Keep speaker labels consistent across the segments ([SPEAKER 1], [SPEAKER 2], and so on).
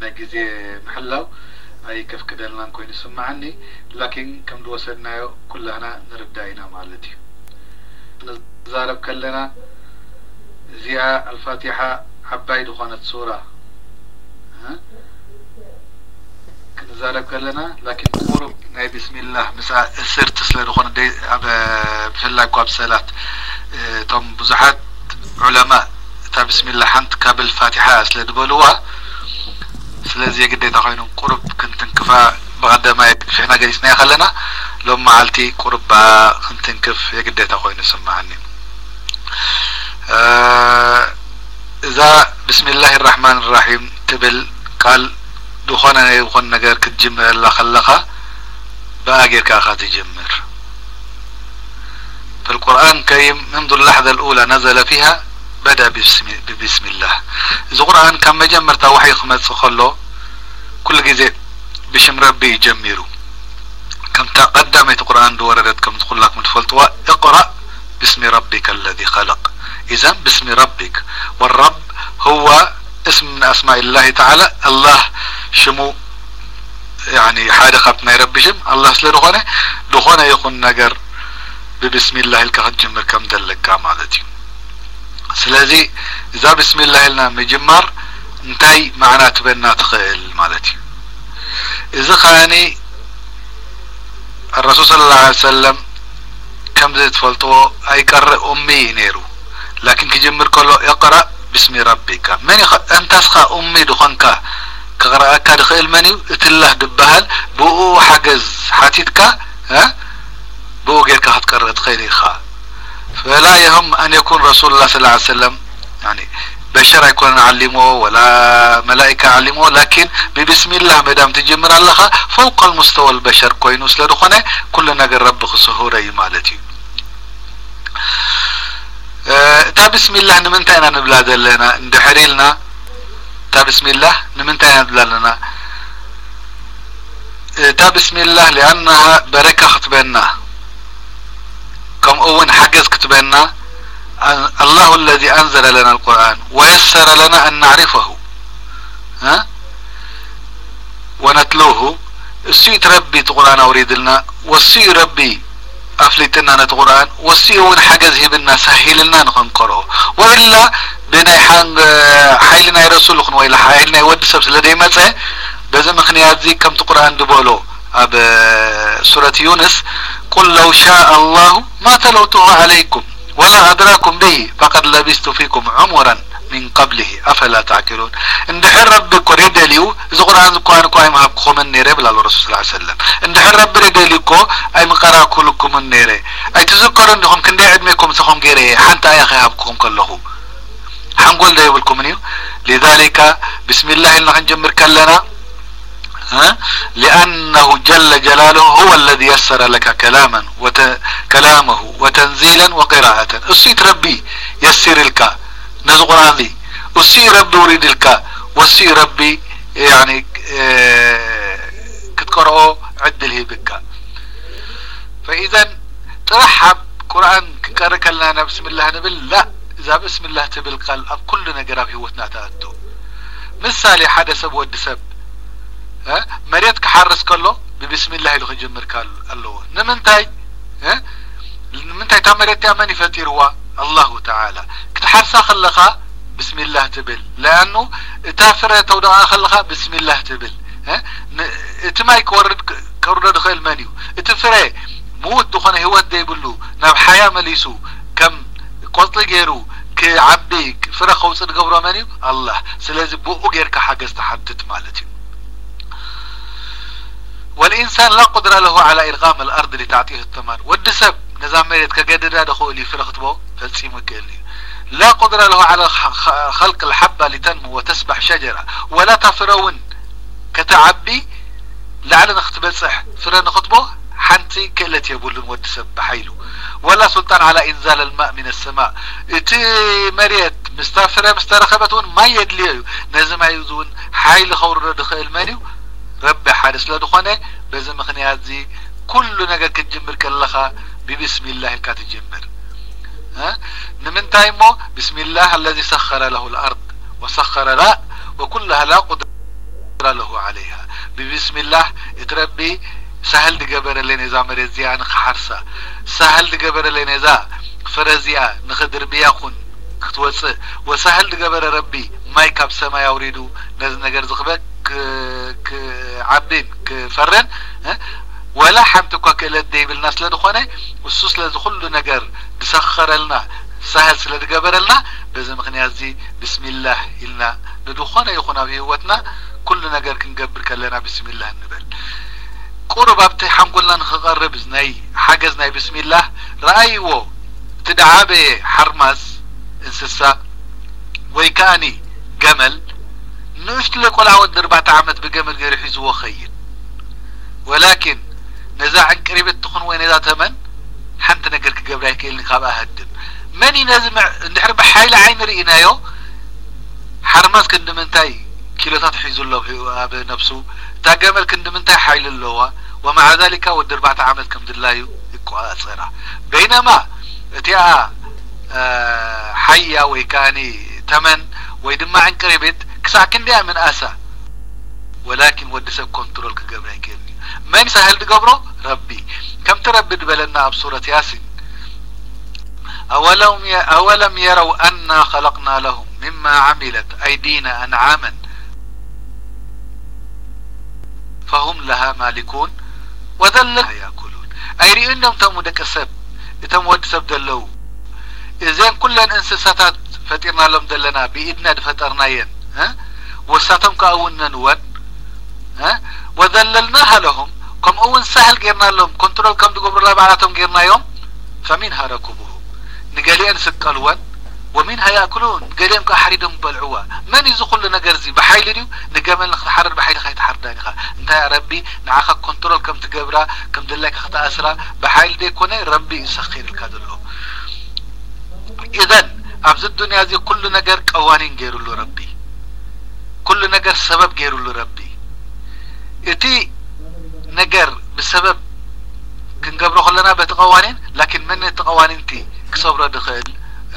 [SPEAKER 1] ናይ ግዜ ምሕላው ኣይከፍቅደልናን ኮይኑ ይስማዓኒ ላኪን ከም ዝወሰድናዮ ኩላህና ንርዳ ኢና ማለት እዩ ንዛረብ ከለና እዚኣ አልፋቲሓ ዓባይ ዝኾነት ሱራ ክንዛረብ ከለና ላኪን ቁሩብ ናይ ብስሚላህ ምስ እስርቲ ስለ ዝኾነ ብፍላይ ኳ ብሰላት እቶም ብዙሓት ዑለማ እታ ብስሚላ ሓንቲ ካብ ልፋቲሓ ስለ ዝበልዋ ስለዚ የግዴታ ኮይኑ ቁሩብ ክንትንክፋ ብቀዳማይ ፍሕና ገሊፅናዮ ከለና ሎም መዓልቲ ቁሩባ ክንትንክፍ የግዴታ ኮይኑ ይስማዓኒ እዛ ብስሚላህ ራሕማን ራሒም ትብል ቃል ዝኾነ ናይ ዝኾነ ነገር ክትጅምረላ ከለኻ ብኣ ጌርካ ኢኻ ትጅምር فالقرآن الكريم منذ اللحظة الأولى نزل فيها بدأ ببسم الله. إذا قرآن كم مجمرتا وحي خمس خلو كل جزء بشم ربي يجمروا كم تقدمت القرآن وردت كم تقول لك متفلتوا اقرأ باسم ربك الذي خلق إذا باسم ربك والرب هو اسم من أسماء الله تعالى الله شمو يعني حاجة خبتنا يربي شم الله سلا دخونه دخونه يكون نجر ببسم الله الك هتجمر كم دلك مالتي سلازي إذا بسم الله لنا مجمر انتهي معنا تبنا تخيل مالتي إذا خاني الرسول صلى الله عليه وسلم كم زي تفلطو أي قرأ أمي نيرو لكن كجمر كله اقرأ باسم ربك من يخ... انت اسخا امي دخنك كقرأك دخيل مني اتله دبهل بو حجز حاتيتك ها فلا يهم أن يكون رسول الله صلى الله عليه وسلم يعني بشر يكون علمه ولا ملائكة علمه لكن ببسم الله مدام تجمر الله فوق المستوى البشر كوين سلدخونة كل نجر رب خصهوره مالتي. أه، تا بسم الله نمنتي أنا نبلا دلنا ندحري لنا تا بسم الله نمنتي أنا نبلا لنا. أه، تا بسم الله لأنها بركة خطبنا. كم أون حجز كتبنا؟ الله الذي أنزل لنا القرآن ويسر لنا أن نعرفه. ها؟ ونتلوه. السي ربي تقرآن اريد لنا والسي ربي افليتنا نتقرآن. والسي أون حجز هبنا سهل لنا نقرأه وإلا بناي حنج حيل رسول خن وإلا حيلنا ود سب سلدي مصه بذا مخنيات زي كم تقرأن دبولو؟ اب سورة يونس. قل لو شاء الله ما تلوته عليكم ولا أدراكم به فقد لبست فيكم عمرا من قبله. أفلا تعقلون؟ عند ربك وريد ليو إذا قرآن قرآن قائم هبكم النيرة بلا الرسول صلى الله عليه وسلم. عند رب ريد ليكو أي مقرأ كلكم النيرة أي تذكرون لكم كندي عدمكم سخم غيري حتى يا أخي هبكم كله. حنقول ده نيو لذلك بسم الله إن نجمر كلنا. ها? لأنه جل جلاله هو الذي يسر لك كلاما وت... كلامه وتنزيلا وقراءة. الصيت ربي يسر لك. نزل قرآن ذي وسي ربي أريد لك. وسي ربي يعني آه كتقرأه عدله بك. فإذا ترحب قرآن كقرأ لنا بسم الله نبل لا إذا بسم الله تبل أب كل نقرأ في هوتنا تأتو. مثالي حدث سب ود سب مريت كحرس كله ببسم الله له جمر قال الله نمنتاي نمنتاي تمريت يا من يفتير هو الله تعالى كتحرسا خلقا بسم الله تبل لأنه تافر تودع خلقا بسم الله تبل اتماي كورد كورد دخل منيو اتفري موت دخنا هوت دي بلو ناب حياة مليسو كم قطل غيرو كعبي فرا خوص قبر منيو الله سلازي بوء غير كحاجز تحدد مالتي والإنسان لا قدرة له على إلغام الأرض لتعطيه الثمن. والدسب نظام مريت كجدد دخو اللي في رخطبه فلسيم قال لا قدرة له على خلق الحبة لتنمو وتسبح شجرة. ولا تفرون كتعبي لعل نختبصح فرا نخطبه؟ حنتي كلت يبول ودسب بحيله ولا سلطان على إنزال الماء من السماء. إتي مريت مستغفرة مسترخبتون ما يدليو. نزم يزون حيل خور دخل رب حارس لا دخانة بزم خني عزي كل نجا كتجمر كلها ببسم الله كتجمر ها؟ نمن تايمو بسم الله الذي سخر له الأرض وسخر لا وكلها لا قدر له عليها. ببسم الله اتربي سهل دقبر اللي نظام رزيا نخحرسا. سهل دقبر اللي نزا فرزيا نخدر بياخن وسهل دقبر ربي ما يكاب سما يوريدو نزل نقر ክዓቢን ክፈረን ወላ ሓንቲ እኳ ክእለት ደይብልና ስለ ዝኾነ እሱ ስለዚ ኩሉ ነገር ዝሰኸረልና ሳህል ስለ ዝገበረልና በዚ ምክንያት እዚ ብስሚላህ ኢልና ንድኾነ ይኹን ኣብ ህይወትና ኩሉ ነገር ክንገብር ከለና ብስሚላህ እንበል ቁርብ ኣብቲ ሓንጎልና ንክቐርብ ናይ ሓገዝ ናይ ብስሚላህ ረኣይዎ እቲ ደዓበየ ሓርማዝ እንስሳ ወይ ከዓኒ ገመል ንእሽትለ ቆልዓ ወዲ ኣርባዕተ ዓመት ብገመል ገይሩ ሒዝዎ ኸይድ ወላኪን ነዛ ዕንቅሪበት ትኹን ወይ ነዛ ተመን ሓንቲ ነገር ክገብር ኣይክእልኒ ካብኣ ህድም መን እዩ ነዚ እንድሕር ብሓይሊ ዓይኒ ርኢናዮ ሓርማዝ ክንዲ ምንታይ ኪሎታት ሒዙ ኣሎ ኣብ ነብሱ እታ ገመል ክንዲ ምንታይ ሓይሊ ኣለዋ ወማዓ ዛሊካ ወዲ ኣርባዕተ ዓመት ከም ድላዩ ይቆፃፀራ በይነማ እቲኣ ሓያ ወይ ከዓኒ ተመን ወይ ድማ ዕንቅሪቤት ክሳዕ ክንደያ ምንኣሳ ወላኪን ወዲ ሰብ ኮንትሮል ክገብር ኣይክእልኒ መን ሳህል ድገብሮ ረቢ ከምቲ ረቢ ድበለና ኣብ ሱረት ያሲን أولم أولم يروا أنا خلقنا لهم مما عملت أيدينا أنعاما فهم لها مالكون وذلها يأكلون أي رئينهم تم دك سب تم ود سب دلو إذن كل انسساتات ፈጢርና ሎም ዘለና ብኢድና ድፈጠርናየን ወሳቶም ከዓ እውን ነንወን ወዘለልናሃ ለሁም ከምኡ እውን ሳህል ጌርናሎም ኮንትሮል ከም ዝገብሩላ ባዕላቶም ጌርናዮም ፈሚንሃ ረኩቡሁ ንገሊአን ስቀልወን ወሚንሃ ያእኩሉን ገሊኦም ከዓ ሓሪዶም በልዕዋ መን እዩ ዝኩሉ ነገር እዚ ብሓይሊ ድዩ ንገመል ንክትሓርድ ብሓይሊ ከይትሓርዳን ኢኻ እንታይ ረቢ ንዓኻ ኮንትሮል ከም ትገብራ ከም ድላይካ ክትኣስራ ብሓይሊ ደይኮነ ረቢ እዩ ሰኺርልካ ዘሎ ኢዘን ኣብዚ ዱንያ እዚ ኩሉ ነገር ቀዋኒን ገይሩሉ ረቢ ኩሉ ነገር ሰበብ ገይሩሉ ረቢ እቲ ነገር ብሰበብ ክንገብሮ ከለና በቲ ቀዋኒን ላኪን መን እቲ ቀዋኒንቲ ክሰብሮ ድኽእል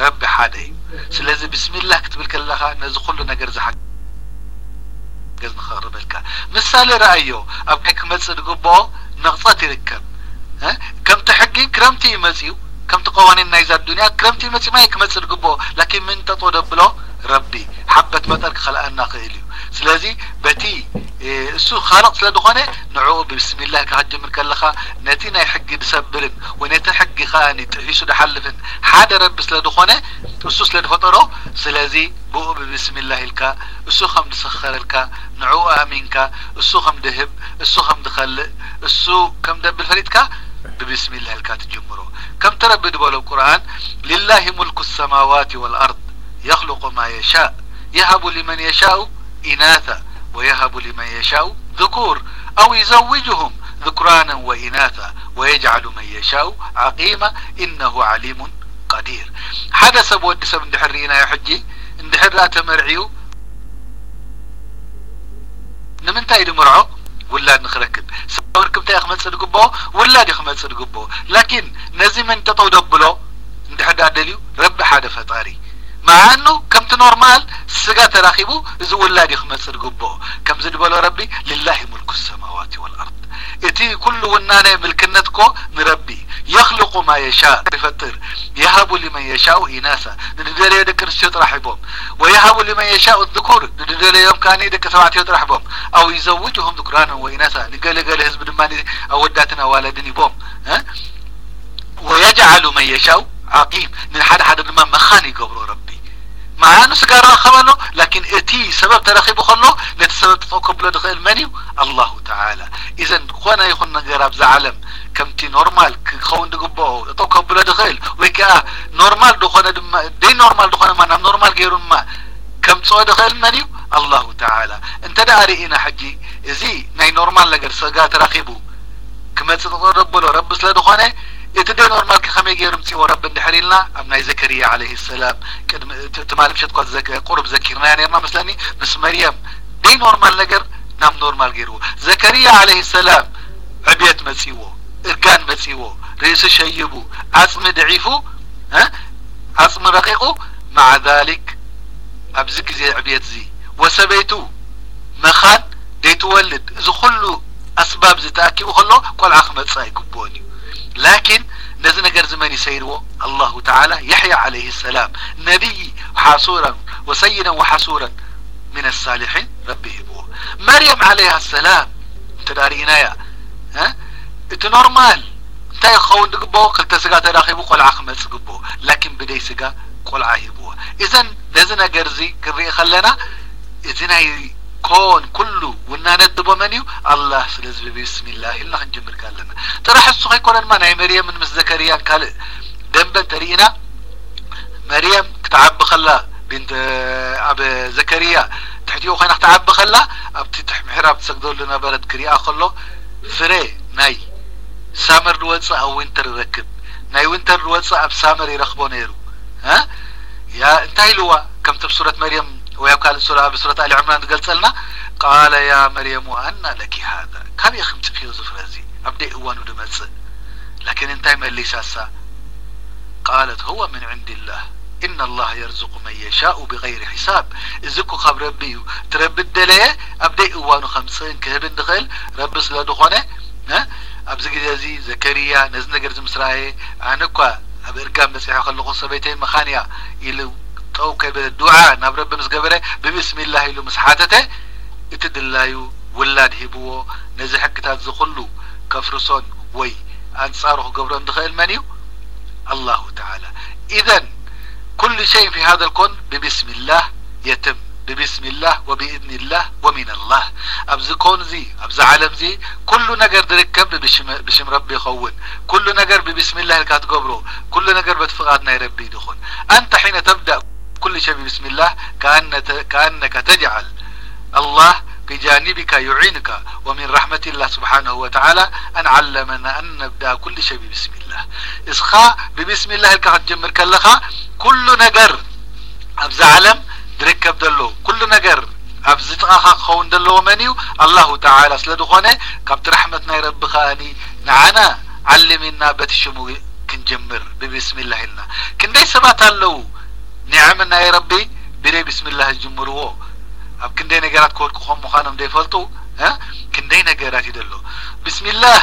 [SPEAKER 1] ረቢ ሓደ እዩ ስለዚ ብስሚላህ ክትብል ከለኻ ነዚ ኩሉ ነገር ዝሓገዝ ንኸቅርበልካ ምሳሌ ረአዮ ኣብ ካይ ክመፅእ ዝግብኦ ነቕፀት ይርከብ ከምቲ ሕጊ ክረምቲ እዩ መፅዩ ከምቲ ቀዋኒን ናይዛ ዱንያ ክረምቲ መፂ ማይ ክመፅእ ዝግብኦ ላኪን ምን ጠጦ ደብሎ ረቢ ሓበት መጠር ክኸልአና ክእል እዩ ስለዚ በቲ እሱ ካልቕ ስለ ዝኾነ ንዕኡ ብስሚላህ ክሃጅምር ከለኻ ነቲ ናይ ሕጊ ድሰብርን ወይ ነቲ ሕጊ ከዓኒ ጥሒሱ ድሓልፍን ሓደ ረቢ ስለ ዝኾነ እሱ ስለ ድፈጠሮ ስለዚ ብኡ ብብስሚላህ ኢልካ እሱ ከም ድሰኸረልካ ንዕኡ ኣሚንካ እሱ ከም ድህብ እሱ ከም ድኸልእ እሱ ከም ደብል ፈሊጥካ ببسم الله الكات جمرو كم تربد بولو القرآن لله ملك السماوات والأرض يخلق ما يشاء يهب لمن يشاء إناثا ويهب لمن يشاء ذكور أو يزوجهم ذكرانا وإناثا ويجعل من يشاء عقيما إنه عليم قدير. حدا سب ود سب اندحرينا يا حجي. اندحر لا تمرعيو نمنتاي مرعو؟ ولاد نخركب. سوركب تاي خمس دقبو ولاد خمس دقبو لكن نزي من تطو دبلو. اندحر دادليو. رب حدا فطاري مع أنه كمت نورمال سقا تراخبو إذا ولاد خمس قبو كم زد بالو ربي لله ملك السماوات والأرض إتي كل ونانا ملكنتكو نربي يخلق ما يشاء يفطر يهب لمن يشاء اناسا ندري يدك رسيو ترحبهم ويهب لمن يشاء الذكور ندري يوم كان يدك سبعتيو ترحبهم أو يزوجهم ذكرانا واناسا نقال قال هزب دماني أوداتنا والدني بوم ها ويجعل من يشاء عقيم من حد حد ما مخاني قبر ربي ረቢ መዓኑ ስጋ ረኸበሎ ላኪን እቲ ሰበብ ተረኪቡ ከሎ ነቲ ሰበብ ጥጠው ከብሎ ድኽእል መን እዩ አላሁ ተዓላ ኢዘን ኮነ ይኹን ነገር ኣብዛ ዓለም ከምቲ ኖርማል ክኸውን ድግብኦ ጠጠው ከብሎ ድኽእል ወይ ከዓ ኖርማል ድኾነ ድማ ደይ ኖርማል ድኾነ ማ ናብ ኖርማል ገይሩ ድማ ከምፅኦ ድኽእል መን እዩ አላሁ ተዓላ እንተ ደኣ ርኢና ሕጂ እዚ ናይ ኖርማል ነገር ስጋ ተራኪቡ ክመፅእ ጥጠው ደብሎ ረቢ ስለ ድኾነ እቲ ደይ ኖርማል ከመይ ገይሩ ምፅዎ ረቢ እንድሕር ኢልና ኣብ ናይ ዘከርያ ዓለይህ ሰላም ቅድሚ ትማል ምሸት ኳ ቁርብ ዘኪርናያ ነርና መስለኒ ምስ መርያም ደይ ኖርማል ነገር ናብ ኖርማል ገይርዎ ዘከርያ ዓለይህ ሰላም ዕብየት መፂዎ እርጋን መፂዎ ርእሱ ሸይቡ ዓፅሚ ድዒፉ ዓፅሚ ረቂቁ ማዓ ዛሊክ ኣብዚ ግዜ ዕብየት እዚ ወሰበይቱ መኻን ደይቱ ክትወልድ እዚ ኩሉ ኣስባብ ዝተኣኪቡ ከሎ ቆልዓ ክመፅእ ኣይግብኦን እዩ لكن نزل نقر من يسيروا؟ الله تعالى يحيى عليه السلام. نبي حاصورا وسيدا وحاصورا من الصالحين ربي يبوه مريم عليها السلام تدارينا يا ها؟ انت نورمال. انت يخون دقبو قلت سقا تداخيبو قلعة خمس قبو لكن بدي سقا قلعة يبوه اذا نزل قرزي زي خلنا اذا كون كله وناند منيو الله سلزب بسم الله. الله نجمر كالنا ترى حسو خيكونا ما نعي مريم من مزكريا قال دنبا ترينا. مريم تعب خلا. بنت آه، أب زكريا. تحتيو خينا كتعب خلا. ابتي تحمحرا بتسجدو لنا بلد كريا خلو. فري ناي. سامر الوصا أو وينتر ركب ناي وينتر الوصا أب سامر يرخبو نيرو. ها؟ يا انتهي لوا. كم تبصرة مريم؟ ويقال سورة بسورة آل عمران تقلصلنا قال يا مريم أن لك هذا. كان يخم تخيو زفرزي أبدي إوان ودمس لكن انتهي ما اللي شاسا قالت هو من عند الله. إن الله يرزق من يشاء بغير حساب. إزكو خب ربي. ترب الدلية أبدي إوان خمسين كهب الدخل ربي سلا دخونه. أبزق زي زكريا نزنقر زمسرائي أنا كوا أبرقام بسيحة خلقوا الصبيتين مخانيا. يلو تو كبر الدعاء مس قبره ببسم الله يلو مسحاتته اتدلايو ولاد هبوو نزي حكتات زخلو كفرسون وي أنصاره قبرون دخل منيو الله تعالى إذن كل شيء في هذا الكون ببسم الله يتم ببسم الله وبإذن الله ومن الله أبز كون زي أبز عالم زي كل نجر دركب بشم, بشم ربي يخون كل نجر ببسم الله الكات قبره كل نجر بتفقادنا ربي دخون أنت حين تبدأ كل شيء بسم الله كأن كأنك تجعل الله بجانبك يعينك ومن رحمة الله سبحانه وتعالى أن علمنا أن نبدأ كل شيء بسم الله. إسخاء ببسم الله الكهت جمر كلخا كل نجر أبز عالم دركب دلو كل نجر أبز تقاخا خون دلو منيو الله تعالى سلدخونه كبت رحمتنا رب خاني. نعنا علمنا بتشمو كنجمر ببسم الله لنا كندي سبات اللو نعمنا يا ربي بري بسم الله الجمرو أب كندي نجارات كود كخم مخانم دي فلتو ها؟ كندي نجارات يدلو. بسم الله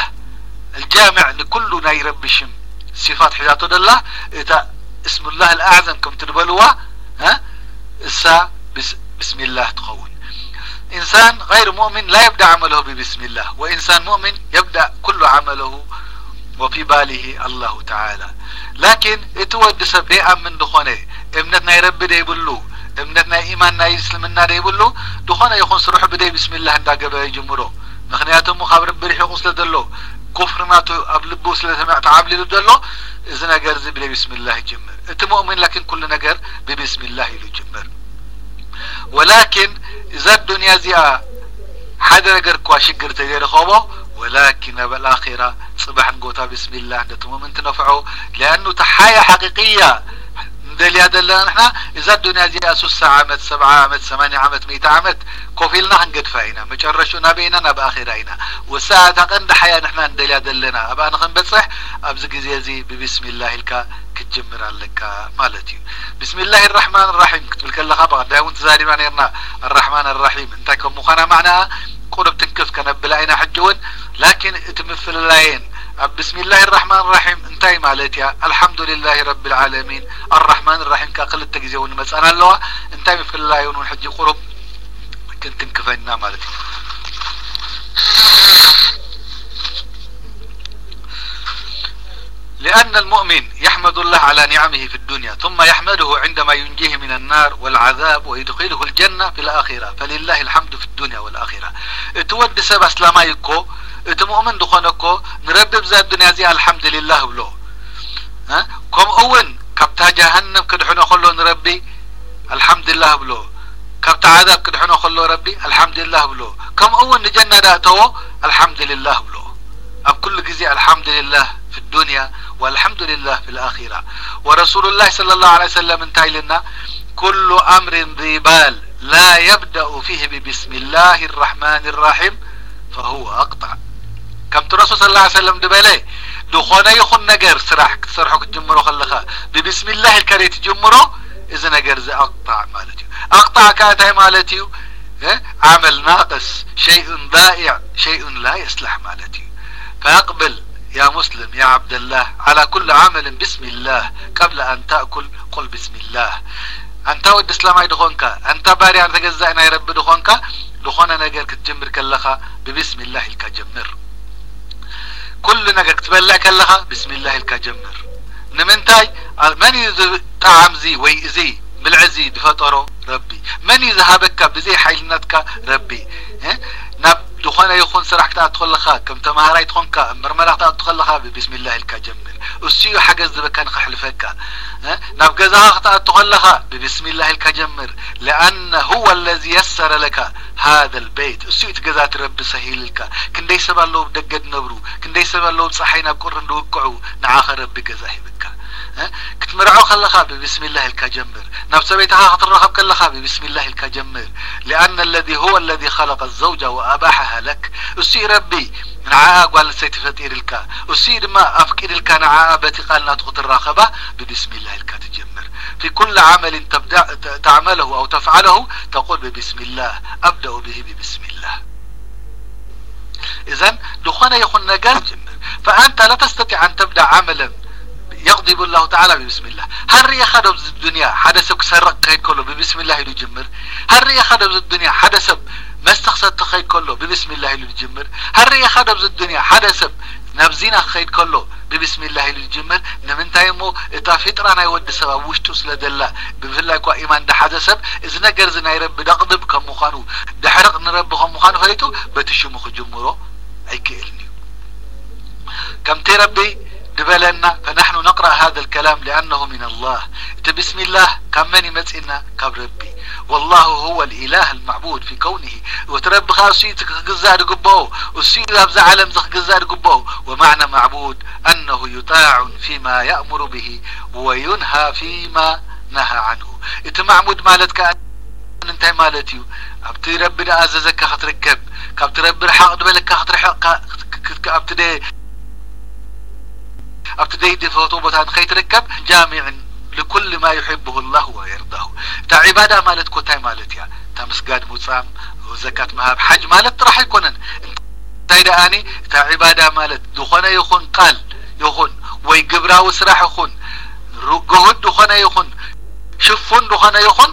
[SPEAKER 1] الجامع لكل ناي ربي شم. صفات حياته دلله إتا اسم الله الأعظم كم تنبلوا ها؟ إسا بس بسم الله تقول إنسان غير مؤمن لا يبدأ عمله ببسم الله وإنسان مؤمن يبدأ كل عمله وفي باله الله تعالى. لكن اتود سبيئا من دخونه امنتنا يرب دي يبلو እምነት ናይ ኢማን ናይ እስልምና ደ ይብሉ ድኾነ ይኹን ስርሑ ብደይ ብስሚላህ እንዳገበረ ይጅምሮ ምክንያቱም ካብ ረቢ ሪሒቁ ስለ ዘሎ ኩፍርናቱ ኣብ ልቡ ስለ ተዓብሊሉ ዘሎ እዚ ነገር እዚ ብደይ ብስሚላህ ይጅምር እቲ ሙእሚን ላኪን ኩሉ ነገር ብብስሚላህ ኢሉ ይጅምር ወላኪን እዛ ዱንያ እዚኣ ሓደ ነገር እኳ ሽግር ተዘይረኸቦ ولكن بالآخرة صباح نقوتا بسم الله نتمومن تنفعه لأنه تحايا حقيقية ندليا دلنا نحنا إذا الدنيا زي أسوس عامت سبعة عامت ثمانية عامت مئة عامت كوفيلنا هنقد فاينا. مجرشونا بيننا بآخرين والساعة تقند حياة نحنا ندليا دلنا أبا نخن بتصح أبزق زي زي ببسم الله الكا كتجمر لك مالتي بسم الله الرحمن الرحيم. كتب لك الله خبر دا وانت زاري معنا الرحمن الرحيم. انت كم مخانا معنا. قرب تنكف كنبلعينا حجون. لكن تمثل اللاين بسم الله الرحمن الرحيم. انتهي مالتيا الحمد لله رب العالمين. الرحمن الرحيم. كأقل التجزي ونمسأنا اللوا انتهي في الله يونون حجي قرب. كنت انكفينا مالتي لأن المؤمن يحمد الله على نعمه في الدنيا ثم يحمده عندما ينجيه من النار والعذاب ويدخله الجنة في الآخرة. فلله الحمد في الدنيا والآخرة. تود سبب أسلامايكو. እቲ ሙእምን ዝኾነ እኮ ንረቢ ብዛ ዱንያ እዚኣ አልሓምዱሊላህ ብሎ ከምኡ እውን ካብታ ጀሃንም ክድሕኖ ከሎ ንረቢ አልሓምዱሊላህ ብሎ ካብታ ዓዛብ ክድሕኖ ከሎ ረቢ አልሓምዱሊላህ ብሎ ከምኡ እውን ንጀና ዳእተዎ አልሓምዱሊላህ ብሎ ኣብ ኩሉ ግዜ አልሓምዱሊላህ في الدنيا والحمد لله في الآخرة ورسول الله صلى الله عليه وسلم انتهي لنا كل أمر ذي بال لا يبدأ فيه ببسم الله الرحمن الرحيم فهو أقطع كم ترسل صلى الله عليه وسلم دبالي؟ دخونا يخون نجر سرح سرحو كتجمرو خلخا. ببسم الله الكريم تجمرو إذا نجر زي أقطع مالتيو. أقطع كاتاي مالتيو. عمل ناقص شيء ضائع شيء لا يصلح مالتي فأقبل يا مسلم يا عبد الله على كل عمل بسم الله. قبل أن تأكل قل بسم الله. أنت ود إسلامي دخونك أنت باري أنت جزائنا يا رب دخونك. دخونا نجر كتجمر كلخا ببسم الله كل نجر كتبلع كلخا بسم الله الكجمر. نمنتاي من يذ طعم زي وي زي بالعزي بفطره ربي. من يذهبك ربي نب دخونا يخون سرح كتا تخلخا كم تمهراي تخونك مرملا كتا تخلخا بسم الله الكجمر السيو حاجة زبكان خحلفك نب جزاها كتا تخلخا بسم الله الكجمر لأن هو الذي يسر لك هذا البيت. السيو تجزات رب سهيل لك كندي سبا لو بدقد نبرو كندي سبا لو تصحينا بقرن دوقعو نعاخ رب جزاه بك ክትምርዖ ከለኻ ببسم الله الكجمر نفس بيتها ክትረኸብ ከለኻ ببسم الله الكجمر لأن الذي هو الذي خلق الزوجة وأباحها لك እሱ ربي نعاء ጓል ንሰይቲ ፈጢርልካ እሱ ድማ ኣፍቂድልካ نعاء በቲ ቃልናቱ ክትራኸባ ببسم الله الك تجمر في كل عمل تبدأ تعمله أو تفعله تقول ببسم الله أبدأ به ببسم الله إذا دخون يخون نجار جمر فأنت لا تستطيع أن تبدأ عملا يغضب الله تعالى ببسم الله. هل ريا خدب الدنيا؟ حدث كسرق خيد كله ببسم الله يجمر. هل ريا خدب الدنيا؟ حدث ما استخسرت خيد كله ببسم الله يجمر. هل ريا خدب الدنيا؟ حدث نبزينا خيد كله ببسم الله يجمر. نمنتاي مو اتا فطرنا يود سبب وشتو سلدلا. بفلا كو إيمان ده حدث إذ نجر زنا يرب دقدب كم مخانو دحرق نرب كم مخانو فليتو بتشمو خجمرو ايكلني كم تربي دبلنا فنحن نقرأ هذا الكلام لأنه من الله. بسم الله كمن يمسئنا كب ربي. والله هو الإله المعبود في كونه. وترب خاصيتك قزار قبو والسيد أبزع علم زخ قزار قبو ومعنى معبود أنه يطاع فيما يأمر به وينهى فيما نهى عنه. إت معبود مالتك انتهي مالتيو أبتي ربي أززك خطركب كابت ربي رحق دبلك خطرحق أبتدي ኣብቲ ደይዲ ፈቶ ቦታ ንኸይትርከብ ጃሚዕ لكل ما يحبه الله ويرضاه تا عبادة مالت كوتاي مالت يا تا مسجد مصام وزكاة مهاب حج مالت راح يكونن እንታይ ደኣኒ እታ ዒባዳ ማለት ዝኾነ ይኹን ቃል ይኹን ወይ ግብራዊ ስራሕ ይኹን ገሁድ ዝኾነ ይኹን ሽፉን ዝኾነ ይኹን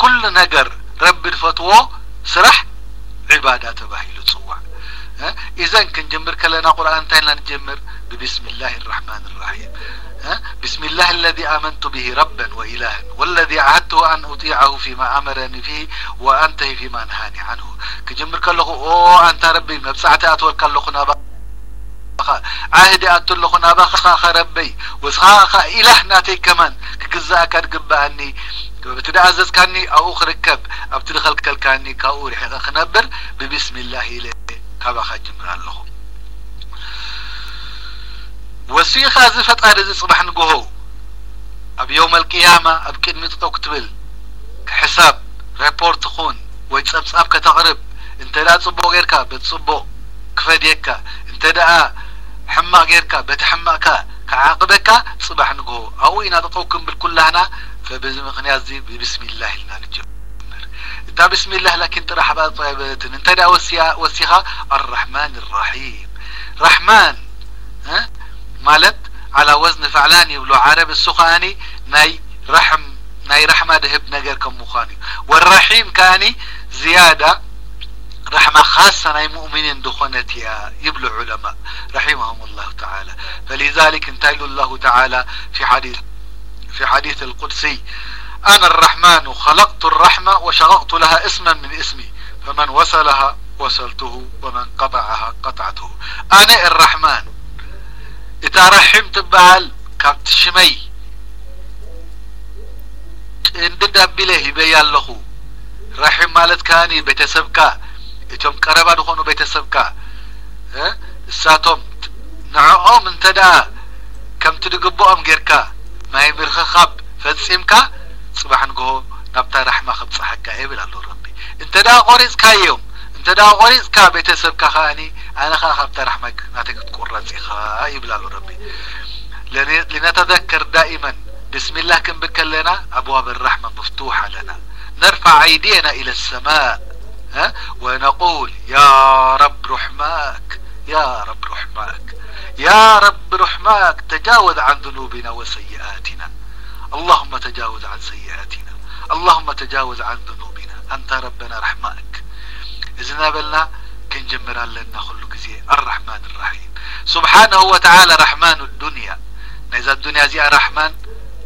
[SPEAKER 1] ኩሉ ነገር ረቢ ድፈትዎ ስራሕ ዒባዳ ተባሂሉ ፅዋዕ إذا كنجمر كلنا قرآن تاينا نجمر ببسم الله الرحمن الرحيم بسم الله الذي آمنت به ربا وإلها والذي عهدته أن أطيعه فيما أمرني فيه وأنتهي فيما نهاني عنه كجمر كله أوه أنت ربي مبسعتي أتول كله نابا عهدي أتول له نابا خا ربي وسخا إله ناتي كمان كجزاء كان قباني بتدعزز كاني أو أخركب أبتدخل كالكاني كأوري خنبر ببسم الله إليه ካባኻ ጅምር ኣለኹ وسيخه زفت فطار زي صباح نقهو اب يوم القيامه اب كلمه تكتبل حساب ريبورت خون ويتساب ويتصبصب كتغرب انت لا تصبو غيرك بتصبو كفديك انت دا حما غيرك بتحماك كعاقبك صباح نقهو أو أنا تطوكم بالكل هنا فبز مخنيازي بسم الله لنا نجو انت بسم الله لكن ترى حبا طيب انت دا وسيا الرحمن الرحيم رحمن ها ማለት على وزن فعلان يبلو عرب እሱ ከዓኒ ናይ رحم ናይ رحمة ድህብ ነገር ከም ምዃኑ እዩ والرحيم ከዓኒ زيادة رحمة خاصة ناي مؤمنين دخونت يا يبلو علماء رحمهم الله تعالى فلذلك انتهى الله تعالى في حديث في حديث القدسي أنا الرحمن خلقت الرحمة وشغقت لها اسما من اسمي فمن وصلها وصلته ومن قطعها قطعته أنا الرحمن እታ ረሒም ትበሃል ካብቲ ሽመይ ጭንዲ ዳቢለ ሂበይ ኣለኹ ረሒም ማለት ከኣኒ ቤተሰብካ እቶም ቀረባ ንኾኑ ቤተሰብካ እሳቶም ንዕኦም እንተ ደኣ ከምቲ ንግብኦም ጌርካ ማይ ምርክኻብ ፈፂምካ ፅባሕ ንግሆ ናብታ ራሕማ ክብፅሓካ የብል ኣሎ ረቢ እንተ ደኣ ቆሪፅካ እዮም እንተ ደኣ ቆሪፅካ ቤተሰብካ ከኣኒ أنا خاطر رحمك نعطيك تكون رزي خايب آه، بلالو ربي. لنتذكر دائما بسم الله كنبك لنا؟ أبواب الرحمة مفتوحة لنا. نرفع أيدينا إلى السماء ها؟ ونقول يا رب رحماك يا رب رحماك يا رب رحماك تجاوز عن ذنوبنا وسيئاتنا. اللهم تجاوز عن سيئاتنا اللهم تجاوز عن ذنوبنا. أنت ربنا رحماك. إذن بلنا كنجمر لنا كل ጊዜ الرحمن الرحيم. سبحانه وتعالى رحمن الدنيا. نيزا الدنيا زي رحمن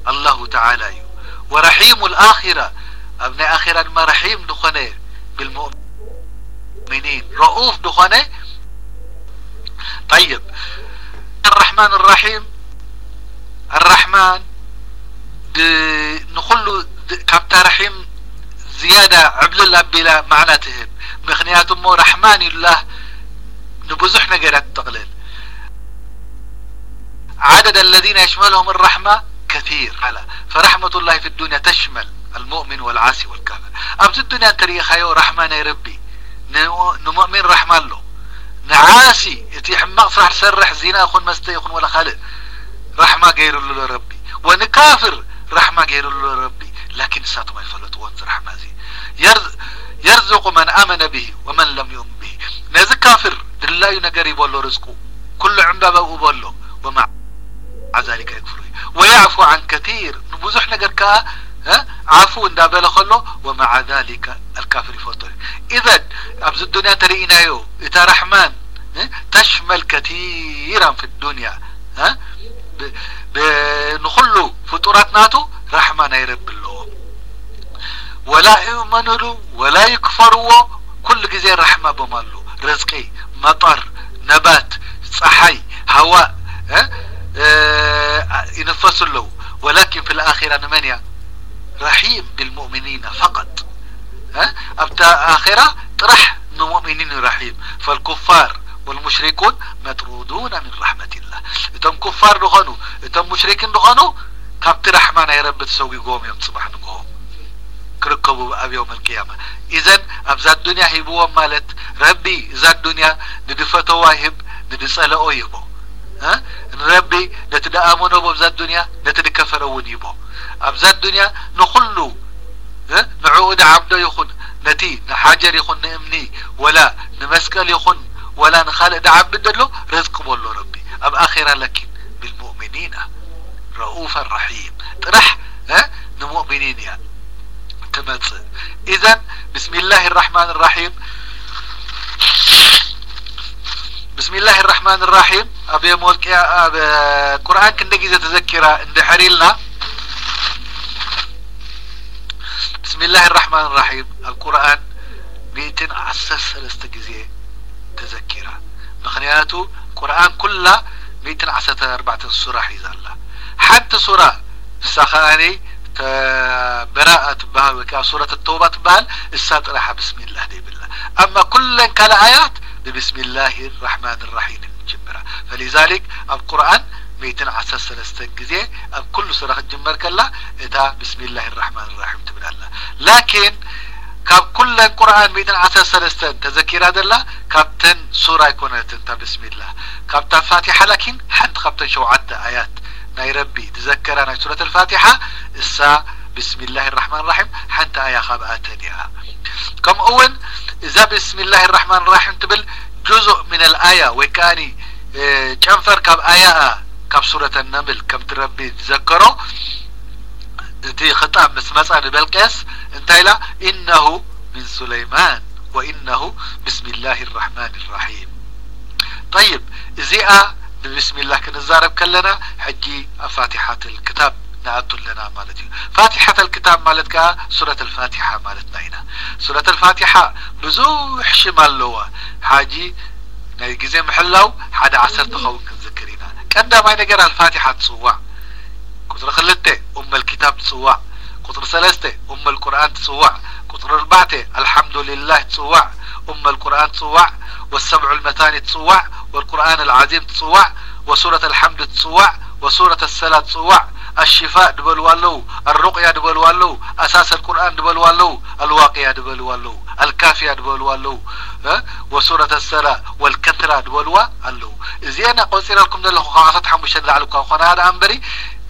[SPEAKER 1] الله تعالى. يو ورحيم الآخرة. أبناء آخرة ما رحيم دخنه بالمؤمنين. رؤوف دخنه. طيب. الرحمن الرحيم. الرحمن. نخلو كابتا رحيم زيادة عبل الله بلا معنى تهب. مخنيات مو رحمن الله. نبزح نقرات تقلل عدد الذين يشملهم الرحمة كثير. على. فرحمة الله في الدنيا تشمل المؤمن والعاصي والكافر. أبز الدنيا تريخ يو رحمن يا ربي. نمؤمن رحمن له. نعاسي. اتي حماق صح سرح زنا يخون مستي يخون ولا خالق. رحمة غير له ربي. ونكافر. رحمة غير له ربي. لكن ساتو ما يفلت وانت رحمة زي يرزق من آمن به ومن لم يؤمن به. نزك كافر دلاي نقري بولو رزقه كل عمبا بولو. ومع ذلك يكفر. ويعفو عن كثير. نبوزح نقر كا عفو اندابل خلو. ومع ذلك الكافر يفضل إذا أبز الدنيا ترينا يو. إتا رحمن تشمل كثيرا في الدنيا ها؟ بنخلو فطورات ناتو رحمن يرب اللهم ولا يؤمنوا ولا يكفروا. كل جزي رحمة بمالو. رزقي مطر نبات صحي هواء ها آه ينفس له ولكن في الآخرة نمانيا رحيم بالمؤمنين فقط. ها أبتا آخرة طرح المؤمنين رحيم. فالكفار والمشركون مطرودون من رحمة الله. اتم كفار دخانو اتم مشركين دخانو كابت رحمن يا رب تسوي قوم يوم كركبوا أب يوم القيامة. إذن أبزا الدنيا هيبوا مالت ربي إذا الدنيا ندفتوا واهب ندسألوا يبو ها؟ ربي نتدأمون بأبزا الدنيا نتدكفرون يبو أبزا الدنيا نخلو ها؟ نعود عبده يخن نتي نحجر يخن نأمني ولا نمسكل يخن ولا نخالق دعبد له رزق بولو ربي. أب آخرا لكن بالمؤمنين رؤوفا رحيم. طرح ها؟ نمؤمنين يعني. تمثل إذا بسم الله الرحمن الرحيم. بسم الله الرحمن الرحيم. أبي مولك يا أبي قرآن كنت إذا تذكر عند حريلنا. بسم الله الرحمن الرحيم. القرآن مئتين عسس سلسة جزية تذكرة مخنياته قرآن كله مئتين عسة أربعة سورة حيزة الله حتى سورة سخاني براءة وكا سورة التوبة تبال السات راح بسم الله دي بالله. أما كل كالآيات بسم الله الرحمن الرحيم جمرة فلذلك القرآن ميتين عسى سلسة جزية أب كل سورة جمر كلا إتا بسم الله الرحمن الرحيم تبال. الله لكن كاب كل القرآن ميتين عسى سلسة تذكير هذا الله كابتن سورة يكون انت بسم الله. كابتن فاتحة لكن حد كابتن شو عدى آيات. ناي ربي تذكر سورة الفاتحة السا بسم الله الرحمن الرحيم حتى آية خابئتنيها كم أول إذا بسم الله الرحمن الرحيم تبل جزء من الآية وكاني كنفر كاب آية كاب سورة النمل كم تربي تذكروا دي خطاب مسمسة بالقيس انتهي لا إنه من سليمان وإنه بسم الله الرحمن الرحيم طيب إذا بسم الله كنزارب كلنا حجي فاتحة الكتاب نعطل لنا مالتي. فاتحة الكتاب مالتك سورة الفاتحة مالتنا هنا سورة الفاتحة بزوح شمال لوا. حاجي ناي جزي محلو حدا عسر تخون كنذكرينا كندا ما نقرا الفاتحة تصوع ቁጽሪ ክልተ أم الكتاب ትጽዋዕ ቁጽሪ ሰለስተ أم القرآن ትጽዋዕ ቁጽሪ ኣርባዕተ الحمد لله ትጽዋዕ أم القرآن ትጽዋዕ والسبع المثاني ትጽዋዕ والقرآن العظيم ትጽዋዕ وسورة الحمد ትጽዋዕ وسورة الصلاة ትጽዋዕ الشفاء ዝብልዋ ኣለዉ الرقية ዝብልዋ ኣለዉ أساس القرآن ዝብልዋ ኣለዉ الواقية ዝብልዋ ኣለዉ الكافية ዝብልዋ ኣለዉ وسورة السراء والكثرة ዝብልዋ ኣለዉ. إذن قصير لكم دل خاصة حمشة لعلكم خنا هذا أمبري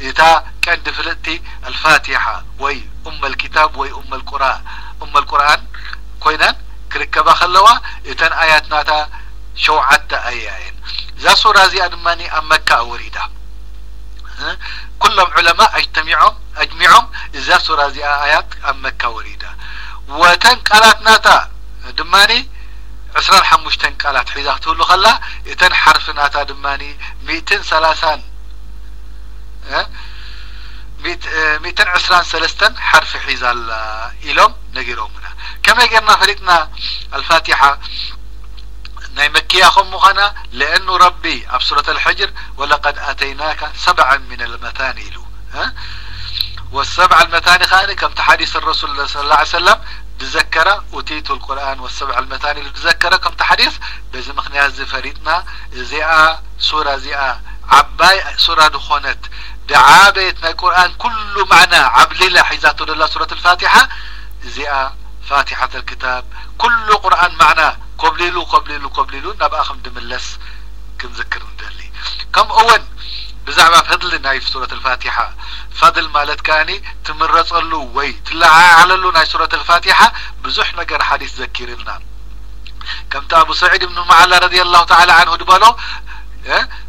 [SPEAKER 1] إذا كان دفلتي الفاتحة وي أم الكتاب وي أم القرآن. أم القرآن كوينان؟ كركبا خلوا إتن آياتنا تا شوعت آيات ذا سورة زي أدماني أم مكة أوريدها كلهم علماء اجتمعهم اجمعهم إذا سورة زي آيات أم مكة وريدة. وتن قالات ناتا. دماني؟ عسران حموش قالات حيزا تقول خلا إتن حرف ناتا دماني. مئتين سلاسان آه، مئتين عسران سلستن حرف حيزا نجيرو آه، نقيرهم كما قرنا فريقنا الفاتحة ناي مكية خم مخنا لأنه ربي أب سورة الحجر ولقد أتيناك سبعا من المثاني ها؟ والسبع المثاني خاني كم تحديث الرسول صلى الله عليه وسلم تذكر أتيت القرآن والسبع المثاني اللي تذكر كم تحديث؟ بزي مخنيا زي فريدنا زيا سورة زيا عباي سورة دخونت. دعابت من القرآن كل معنى عبليلة حيزات الله سورة الفاتحة زيا فاتحة الكتاب. كل قرآن معنى قبليلو قبليلو قبليلو. نبقى خم دملس كم ذكر ندلي. كم أول بزعما فضل ناي في سورة الفاتحة. فضل مالت كاني تمرصلو وي تلعاللو ناي سورة الفاتحة. بزح نجر حديث ذكر لنا كم أبو سعيد بن معلا رضي الله تعالى عنه دبالو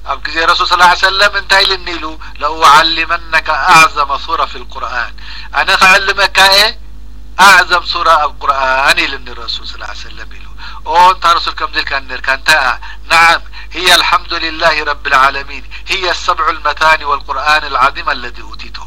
[SPEAKER 1] أب جزي رسول صلى الله عليه وسلم انتهي للنيلو. لو أعلمنك أعظم سورة في القرآن. أنا أعلمك إيه؟ أعظم سورة القرآن لن الرسول صلى الله عليه وسلم. يلو أو أنت رسول كم ذلك النير كانت نعم هي الحمد لله رب العالمين. هي السبع المثاني والقرآن العظيم الذي أوتيته.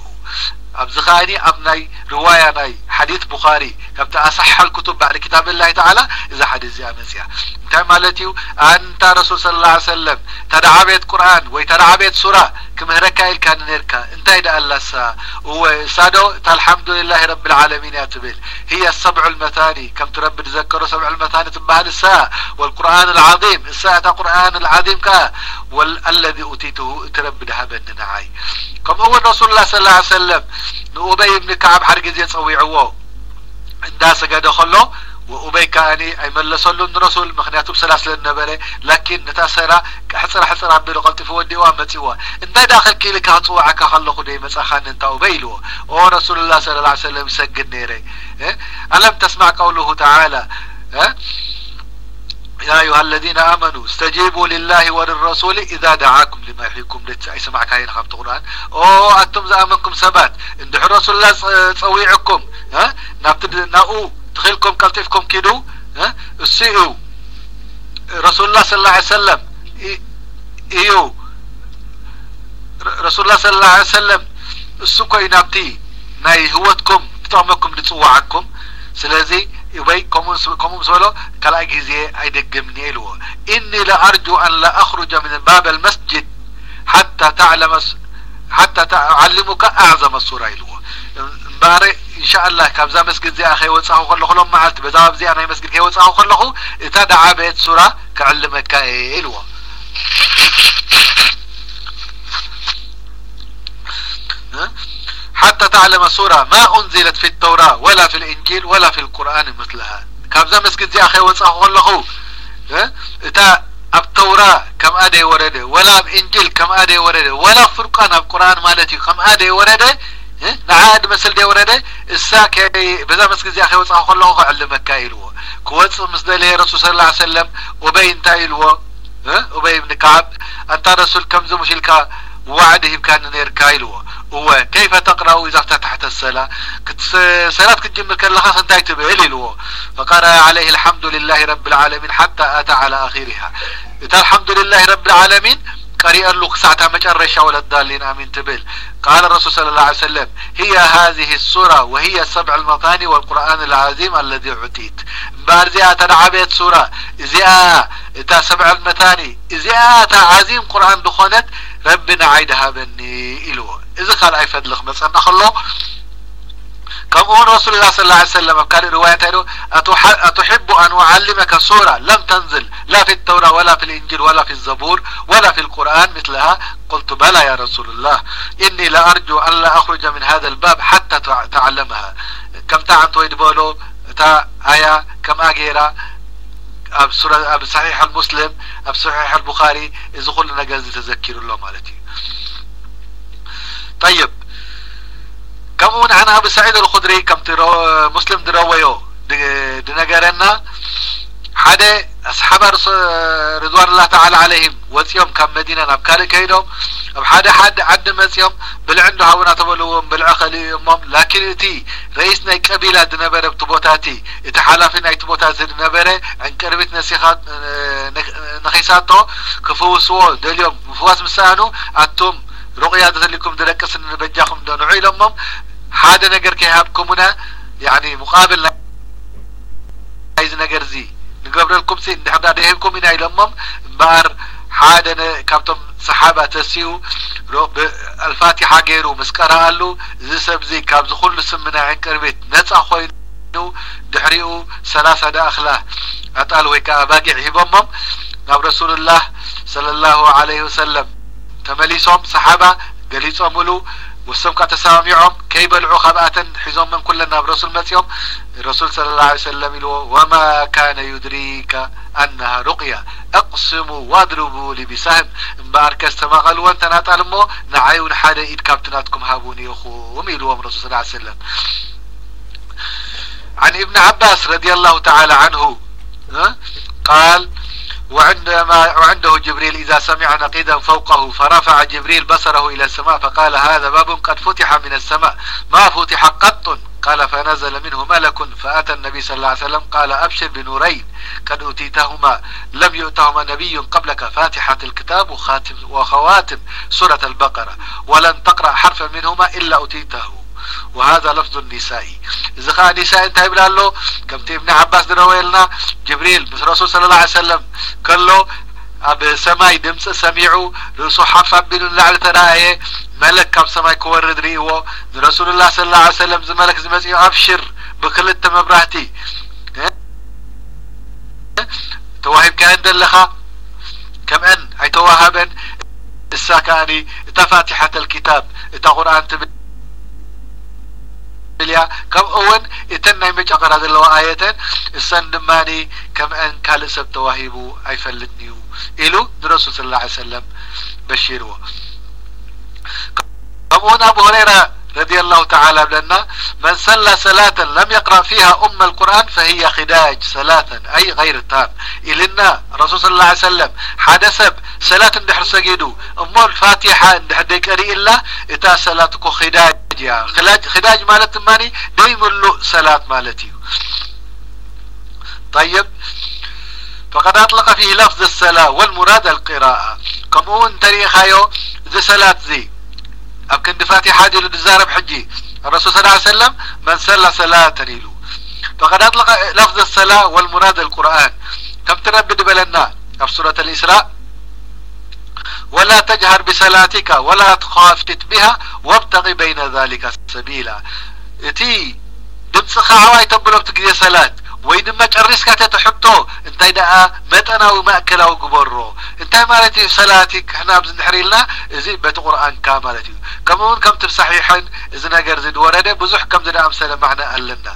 [SPEAKER 1] أبزخاني أبني رواية ناي. حديث بخاري. كبت أصح الكتب بعد كتاب الله تعالى؟ إذا حديث زي أمسيا انت مالتيو أنت رسول صلى الله عليه وسلم تدعبت قرآن ويتدعبت سورة كم هركا كان نيركا انت إذا الله سا وسادو الحمد لله رب العالمين يا تبيل هي السبع المثاني كم ترب تذكروا سبع المثاني تبهل الساعة والقرآن العظيم الساعة قرآن العظيم كا والذي أوتيته ترب دهبن نعاي كم أول رسول الله صلى الله عليه وسلم نؤبي بن كعب حرق زي تصويعوه عندها سجد خلو وأبي كأني أي ملسلو الرسول مخنياتو بسلاس للنبرة لكن نتاسرا حصر حصر عبد القلت في ودي وامتيوا انت داخل كيلك هتصوعك خلو خدي مسخان انت أبيلو. أو رسول الله صلى الله عليه وسلم يسجد نيري. آه؟ ألم تسمع قوله تعالى؟ آه؟ يا أيها الذين آمنوا استجيبوا لله وللرسول إذا دعاكم لما يحييكم لتسعي سمعك هاي نخافت قرآن؟ أو أنتم زأمنكم ثبات إن رسول الله تصويعكم ها نبتد نأو تخيلكم كالتفكم كدو ها؟ السيئو رسول الله صلى الله عليه وسلم إيو رسول الله صلى الله عليه وسلم السكو ينابتي ناي هوتكم تطعمكم لتصوعكم سلازي يبي كم كم سولو كلا جزية أيدقمني إلو إني لأرجو أن لا أخرج من باب المسجد حتى تعلم حتى تعلمك أعظم السورة إلو. كابزا مسجد زي أخي وتصاحو خلقو لهم معلت بزاب زي أنا مسجد كي وتصاحو خلقو إتا دعا بيت سورة كعلمك إلو حتى تعلم سورة ما أنزلت في التوراة ولا في الإنجيل ولا في القرآن مثلها كابزا مسجد زي أخي وتصاحو خلقو إتا أب توراة كم أدي ورده ولا أب إنجيل كم أدي ورده ولا فرقان أب قرآن مالتي كم أدي ورده نعاد مسل دي ورده إسا كي بذا مسجد زي أخي وصاح خلقه علمك كايلو كوتس مسدلي رسول صلى الله عليه وسلم وبي انت إلو وبي ابن كعب أنت رسول كم زمشلك وعده كان نير كايلو هو كيف تقرأ إذا افتتحت الصلاة صلاة كتجمل كان لخاص انتهي تبعلي فقال عليه الحمد لله رب العالمين حتى أتى على آخرها إذا قريئا له ساعتها مجرشة ولا الضالين آمين تبل قال الرسول صلى الله عليه وسلم هي هذه السورة وهي السبع المثاني والقرآن العظيم الذي عتيت. بارزيا تدعبت سورة. إذا إتا سبع المثاني. إذا عظيم قرآن دخونت ربنا عيدها بني إلو. إذا قال أي فضلك مثلا خلو ከም رسول الله صلى الله عليه وسلم قال رواية أتحب أن أعلمك سورة لم تنزل لا في التوراة ولا في الإنجيل ولا في الزبور ولا في القرآن مثلها؟ قلت بلى يا رسول الله إني لأرجو أن لا أخرج من هذا الباب حتى تعلمها. كم تعن تويد بولو تا آية كم أجيرا ኣብ سورة ኣብ صحيح المسلم ኣብ صحيح البخاري إذا قلنا جاز تذكر الله ማለት እዩ. طيب. كمون عن أبو سعيد الخدري كم ترو مسلم درويو دنجرنا حدا أصحاب رضوان الله تعالى عليهم. وسيم كم مدينة نبكال كيدهم بحدا حد عد مسيم بل عنده هونا تبلوهم بالعقل يمهم لكن تي رئيسنا قبيلة دنبرة بتبوتاتي. اتحالفنا يتبوتات دنبرة. عن كربت نسيخات نخيساتو. كفوسو دليوم. فواس مسانو. أتوم رؤيا تلكم دركس بجاكم دنعي عيلهم حاد نجر که هاب کمونا یعنی يعني مقابل نایز نگر زی نگبر لكم سي نحن دهيم من علمهم بار حادنا كابتن صحابة تسيو رب الفاتحة غيرو مسكرا قالو زي سبزي كاب زخول لسمنا عن كربيت نتا خوينو دحريو سلاسة داخلة أطال ويكا باقي عيبهم نب نعم رسول الله صلى الله عليه وسلم. تمليسهم صحابة قليسهم ولو. ወሰም ካ ተሰማሚዖም ከይበልዑ ካብኣተን ሒዞመን ኩለን ናብ ረሱል መፂኦም ረሱል ስለ ላ ሰለም ኢልዎ ወማ ካነ ዩድሪካ ኣናሃ ሩቅያ ኣቅስሙ ዋድርቡ ሊ ቢሳህም እምበኣር ከስተማቐልዎን ተናጣል እሞ ንዓይ እውን ሓደ ኢድ ካብቲ ናትኩም ሃቡን ኢኹም ኢልዎም ረሱል ስ ሰለም عن ابن عباس رضي الله تعالى عنه قال وعندما وعنده جبريل إذا سمع نقيدا فوقه فرفع جبريل بصره إلى السماء فقال هذا باب قد فتح من السماء. ما فتح قط؟ قال فنزل منه ملك فأتى النبي صلى الله عليه وسلم قال أبشر بنورين قد أوتيتهما. لم يؤتهما نبي قبلك. فاتحة الكتاب وخاتم وخواتم سورة البقرة. ولن تقرأ حرفا منهما إلا أوتيته. وهذا لفظ النساء إذا قال نساء انت يبلا له كم ابن عباس درويلنا جبريل بس رسول صلى الله عليه وسلم قال له ኣብ ሰማይ ድምፂ ሰሚዑ ርእሱ ሓፍ ኣቢሉ ንላዕሊ ተረኣየ መለክ ካብ ሰማይ ክወርድ ርእይዎ ንረሱሉላህ ስለ ላ ሰለም እዚ መለክ ዝመፅኡ ኣብሽር ብክልተ መብራህቲ ተዋሂብካየን ዘለኻ ከምአን ኣይተዋሃበን እሳ ከኣኒ እታ ፋቲሓተ ልኪታብ እታ ቁርኣን ትብል እያ ከምኡ እውን እተን ናይ መጨቀራ ዘለዋ ኣየተን እሰን ድማኒ ከምአን ካልእ ሰብ ተዋሂቡ ኣይፈልጥን እዩ ኢሉ ንረሱል ስለ ላ ሰለም በሺርዎ ከምኡውን አቡ ሁረይራ رضي الله تعالى لنا من صلى صلاة لم يقرأ فيها أم القرآن فهي خداج صلاة أي غير تام إلنا رسول صلى الله عليه وسلم سب صلاة اندحر سجدو أم الفاتحة اندحر ديكري إلا إتا صلاتكو خداج يا خداج, خداج مالت ماني دايم اللو صلاة مالتي. طيب. فقد أطلق فيه لفظ الصلاة والمراد القراءة. كمون تاريخايو ذي صلاة ذي؟ اب كد فاتحة دي للزارب حجي الرسول صلى الله عليه وسلم من سلى صلاة يلو فقد أطلق لفظ الصلاة والمراد القرآن. كم تنبد بلنا؟ في سورة الإسراء. ولا تجهر بصلاتك ولا تخافت بها وابتغ بين ذلك سبيلا. تي دمسخ عواي تبلغ تقدي صلاة. ወይ ድማ ጨሪስካ ተትሕቶ እንታይ ደኣ መጠናዊ ማእከላዊ ግበሮ እንታይ ማለት እዩ ሰላቲ ሕና ኣብዚ ንድሕሪ ኢልና እዚ በቲ ቁርኣንካ ማለት እዩ ከምኡ እውን ከምቲ ብሰሒሕን እዚ ነገር እዚ ድወረደ ብዙሕ ከም ዝደኣምሰለ ማዕና ኣለና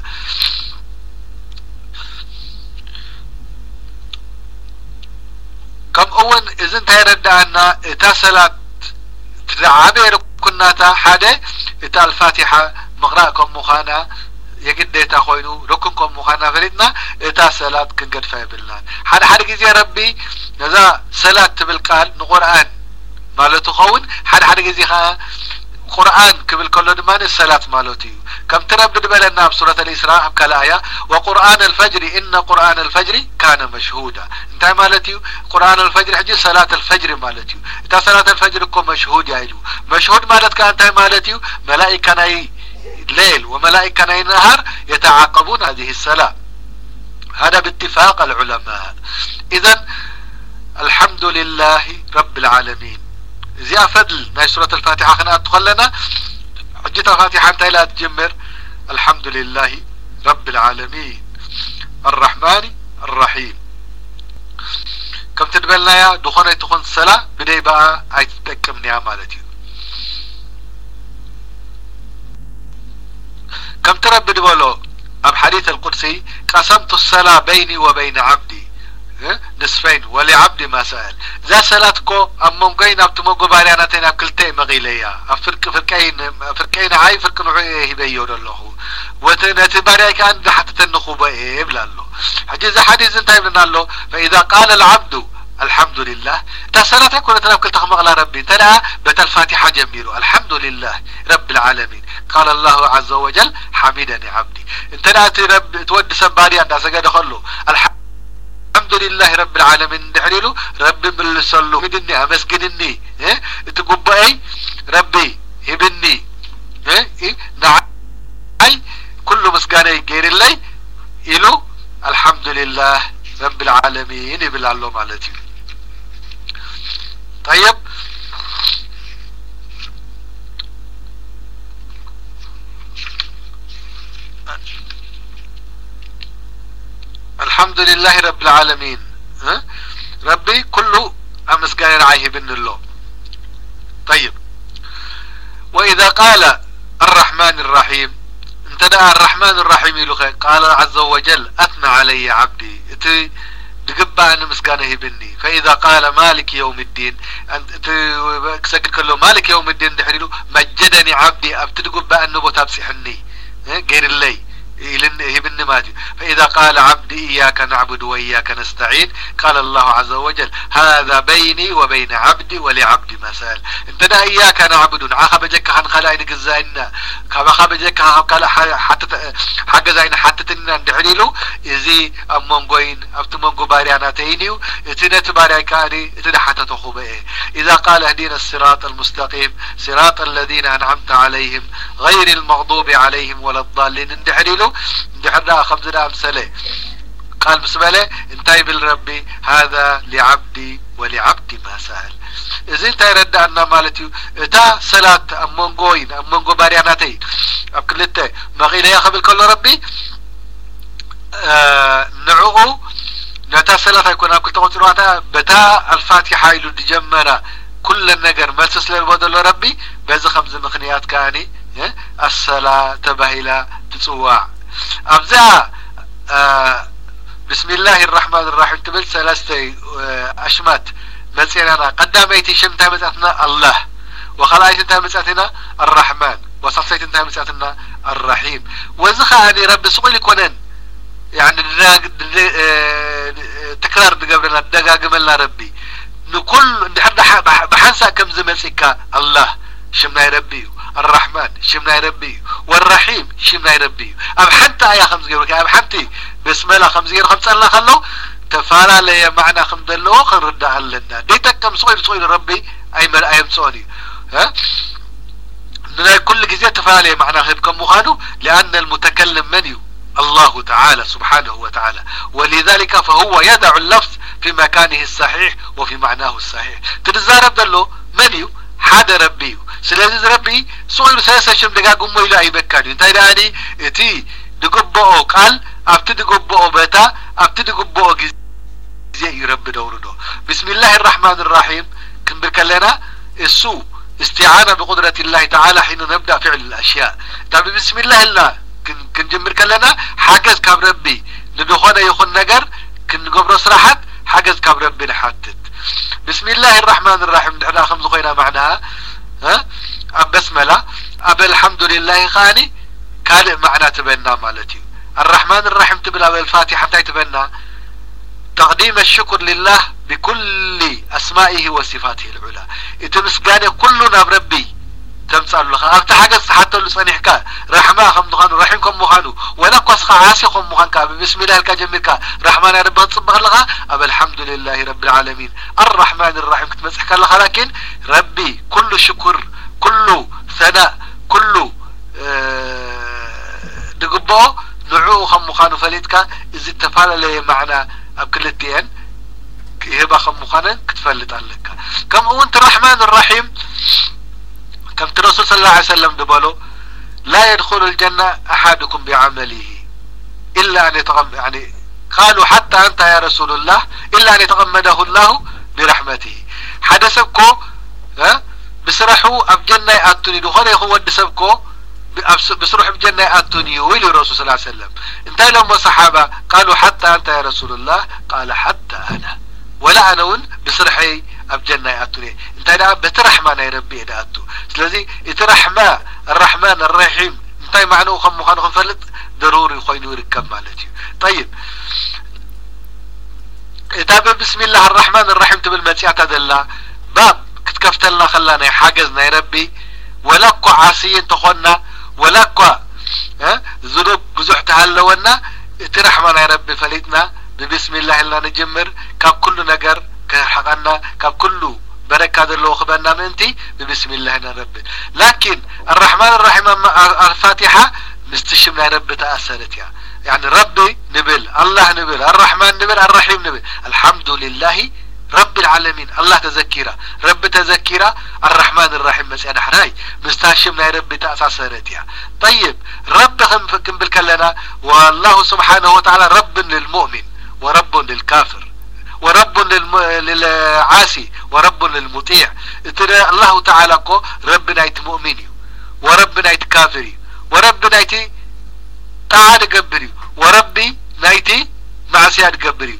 [SPEAKER 1] ከምኡ እውን እዚ እንታይ ረዳእና እታ ሰላት ትዓበየ ርኩናታ ሓደ እታ አልፋቲሓ ምቕራእ ከም ምዃና የግዴታ ኮይኑ ርኩን ከም ምዃና ፈሊጥና እታ ሰላት ክንገድፋ የብልናን ሓደ ሓደ ግዜ ረቢ ነዛ ሰላት ትብል ቃል ንቁርኣን ማለት ኸውን ሓደ ሓደ ግዜ ከዓ ቁርኣን ክብል ከሎ ድማ ሰላት ማለት እዩ ከምቲ ረቢ ድበለና ኣብ ሱረት ልእስራ ኣብ ካልእ ኣያ ወቁርኣን አልፈጅሪ እነ ቁርኣን አልፈጅሪ ካነ መሽሁዳ እንታይ ማለት እዩ ቁርኣን አልፈጅሪ ሕጂ ሰላት አልፈጅሪ ማለት እዩ እታ ሰላት አልፈጅሪ እኮ መሽሁድ ያ ኢሉ መሽሁድ ማለት ከዓ እንታይ ማለት እዩ መላኢካ ናይ ليل وملائكة نهار يتعاقبون هذه الصلاة. هذا باتفاق العلماء. إذا الحمد لله رب العالمين. زي فضل ناي سورة الفاتحة؟ خنا أدخل لنا. حجة الفاتحة أنت لا تجمر. الحمد لله رب العالمين. الرحمن الرحيم. كم تدبلنا يا دخون تخون الصلاة بدي بقى أي تتكمني مالتي. كم تربي بولو أب حديث القدسي قسمت الصلاة بيني وبين عبدي. نصفين. ولعبدي ما سأل. ذا صلاتكو أم ممكن أب تموغو باريانتين أب كلتي مغيليا فرق فرقين فرقين عاي فرق نوعي هبيون الله. وتنتي باريا كأن حتى تنخو بإيه بلا الله حجي إذا حديث انتهي له فإذا قال العبد الحمد لله تا صلاة يكون تنام كل تخمق على ربي. تلا بت الفاتحة جميله الحمد لله رب العالمين. قال الله عز وجل حمدني عبدي لا رب تود سباري عند سجد خلو الحمد لله رب العالمين. دحريلو ربي بالسلو مدني امسجدني آه تقبئي ربي هبني. آه نعي. كل مسجاني غير الله يلو الحمد لله رب العالمين. يبلع له مالتي. طيب. الحمد لله رب العالمين. ها؟ ربي كله أمسكان رعيه بن الله طيب. وإذا قال الرحمن الرحيم انتدى الرحمن الرحيم قال عز وجل أثنى علي عبدي. دقبا أن مسكانه يبني فإذا قال مالك يوم الدين أنت سكت كله مالك يوم الدين دحريلو مجدني عبدي أبتدقبا أنه بتابسحني غير ماتي فإذا قال عبدي إياك نعبد وإياك نستعين قال الله عز وجل هذا بيني وبين عبدي ولعبدي مسال انتنا إياك نعبد. عاقب جك عن خلائق الزائنا كما خاب جك قال حتى حق زين حتى تنا ندحليلو إزي أمونغوين أبت مونغو باريانا تينيو إتنت باريا كاني اتنا حتى تخوبئ إذا قال اهدينا الصراط المستقيم صراط الذين أنعمت عليهم غير المغضوب عليهم ولا الضالين ندحليلو دحرنا خمسنا أمثلة قال مسبلة انتهي بالربي هذا لعبدي ولعبدي ما سأل. إذا انت يرد أن مالتي تا صلاة أمونغوين أمونغو بارياناتي. أبكلته مغيلة يا خبل كل ربي. آه نعوه نتا صلاة يكون أبكل تقول بتا الفاتحة إلو دجمرة كل النجر ما تسلل بدل ربي. بهذا خمس مخنيات كاني الصلاة تبهلا تتصوع أبزع آه بسم الله الرحمن الرحيم. تبل ثلاثة آه أشمات. مزينا قداميتي شمتها مسأتنا الله. وخلايت انتها مسأتنا الرحمن. وصفيت انتها مسأتنا الرحيم. وزخاني رب سقيل كونن. يعني تكرار دقبلنا دقاقملنا ربي. نكل بحنسا كم زمسك الله. شمنا ربي. الرحمن شمنا ربي. والرحيم شمنا ربي. أب حتى يا خمس جيرك أب حتى بسم الله خمس جير خمس الله خلو. تفعل معنى خمس دلو خرد علنا ديتك كم صغير صغير ربي. أي من أيام صوني. ها؟ من كل جزية تفعل معنى غيب كم مخانو؟ لأن المتكلم منيو الله تعالى سبحانه وتعالى. ولذلك فهو يدع اللفظ في مكانه الصحيح وفي معناه الصحيح. تتزارب دلو منيو حاد ربيو ስለዚ ረቢ ስቑኢሉ ሰለስተ ሽም ደጋግሞ ኢሉ ኣይበካን እዩ እንታይ ደኣኒ እቲ ድግብኦ ቃል ኣብቲ ድግብኦ ቦታ ኣብቲ ድግብኦ ግዜ እዩ ረቢ ደውርዶ ብስሚላህ ራሕማን ራሒም ክንብል ከለና እሱ استعانة بقدرة الله تعالى حين نبدأ فعل الأشياء طب بسم الله لنا كنجمر كلنا حاجز كاب ربي ندخونا يخون نجر كن قبر صراحت حاجز كاب ربي نحتت بسم الله الرحمن الرحيم. نحن خمس خوينا معناها ها؟ أب بسملة. أب الحمد لله خاني كالئ معنى تبنى مالتي. الرحمن الرحيم تبلا بالفاتحة تبنى. تقديم الشكر لله بكل أسمائه وصفاته العلى. إتمسقان كلنا بربي. تمسأل لك أبت حاجة حتى اللي صنيحك رحمة خم دخانو رحمكم مخانو ولا قصخ عاسقكم مخانك بسم الله الكجملك رحمن رب تصبح لك أب الحمد لله رب العالمين. الرحمن الرحيم. كتمسحك لك لكن ربي كل شكر كل ثناء كل أه دقبو نعو خم مخانو فليتك. إذا تفعل لي معنى أب كلتين يبقى خم مخانا كتفلت عليك. كم هو أنت الرحمن الرحيم؟ كم الرسول صلى الله عليه وسلم دبلو لا يدخل الجنة أحدكم بعمله إلا أن يتغم يعني قالوا حتى أنت يا رسول الله إلا أن يتغمده الله برحمته. حدثكو ها؟ بسرحو أب جنة أتوني دخل يخو ودسبكو بسروح بجنة أنتوني؟ ويلي الرسول صلى الله عليه وسلم. انتهى لهم الصحابة قالوا حتى أنت يا رسول الله قال حتى أنا. ولا أنا بسرحي أب جنة أتوني انتي لعب بترحمان يا ربي إذا أتو. سلذي اترحما الرحمن الرحيم. انتي معنى خمو خانو خم فلت؟ ضروري خوي نورك كم مالتي. طيب. اتابع بسم الله الرحمن الرحيم تبل ما تسيح تدلنا باب كتكفتلنا خلانا حاجزنا يا ربي. ولقوا عاسيين تخونا. ولقوا زلوب قزوح تهلونا. اترحمان يا ربي فلتنا ببسم الله اللي نجمر. كاب كل نقر كاب كله بركة الله خبرنا منتي ببسم الله نربي لكن الرحمن الرحيم الفاتحة مستشمنا رب تأثرت يعني يعني ربي نبل الله نبل الرحمن نبل الرحيم نبل الحمد لله رب العالمين الله تذكيرا رب تذكيرا الرحمن الرحيم مس نحراي مستشمنا رب تأثرت يا طيب رب كم بالكلنا والله سبحانه وتعالى رب للمؤمن ورب للكافر ورب للعاسي ورب للمطيع. الله تعالى كو رب نايت مؤمن ورب نايت كافر ورب نايت طاعة قبري وربي نايتي معسيا قبري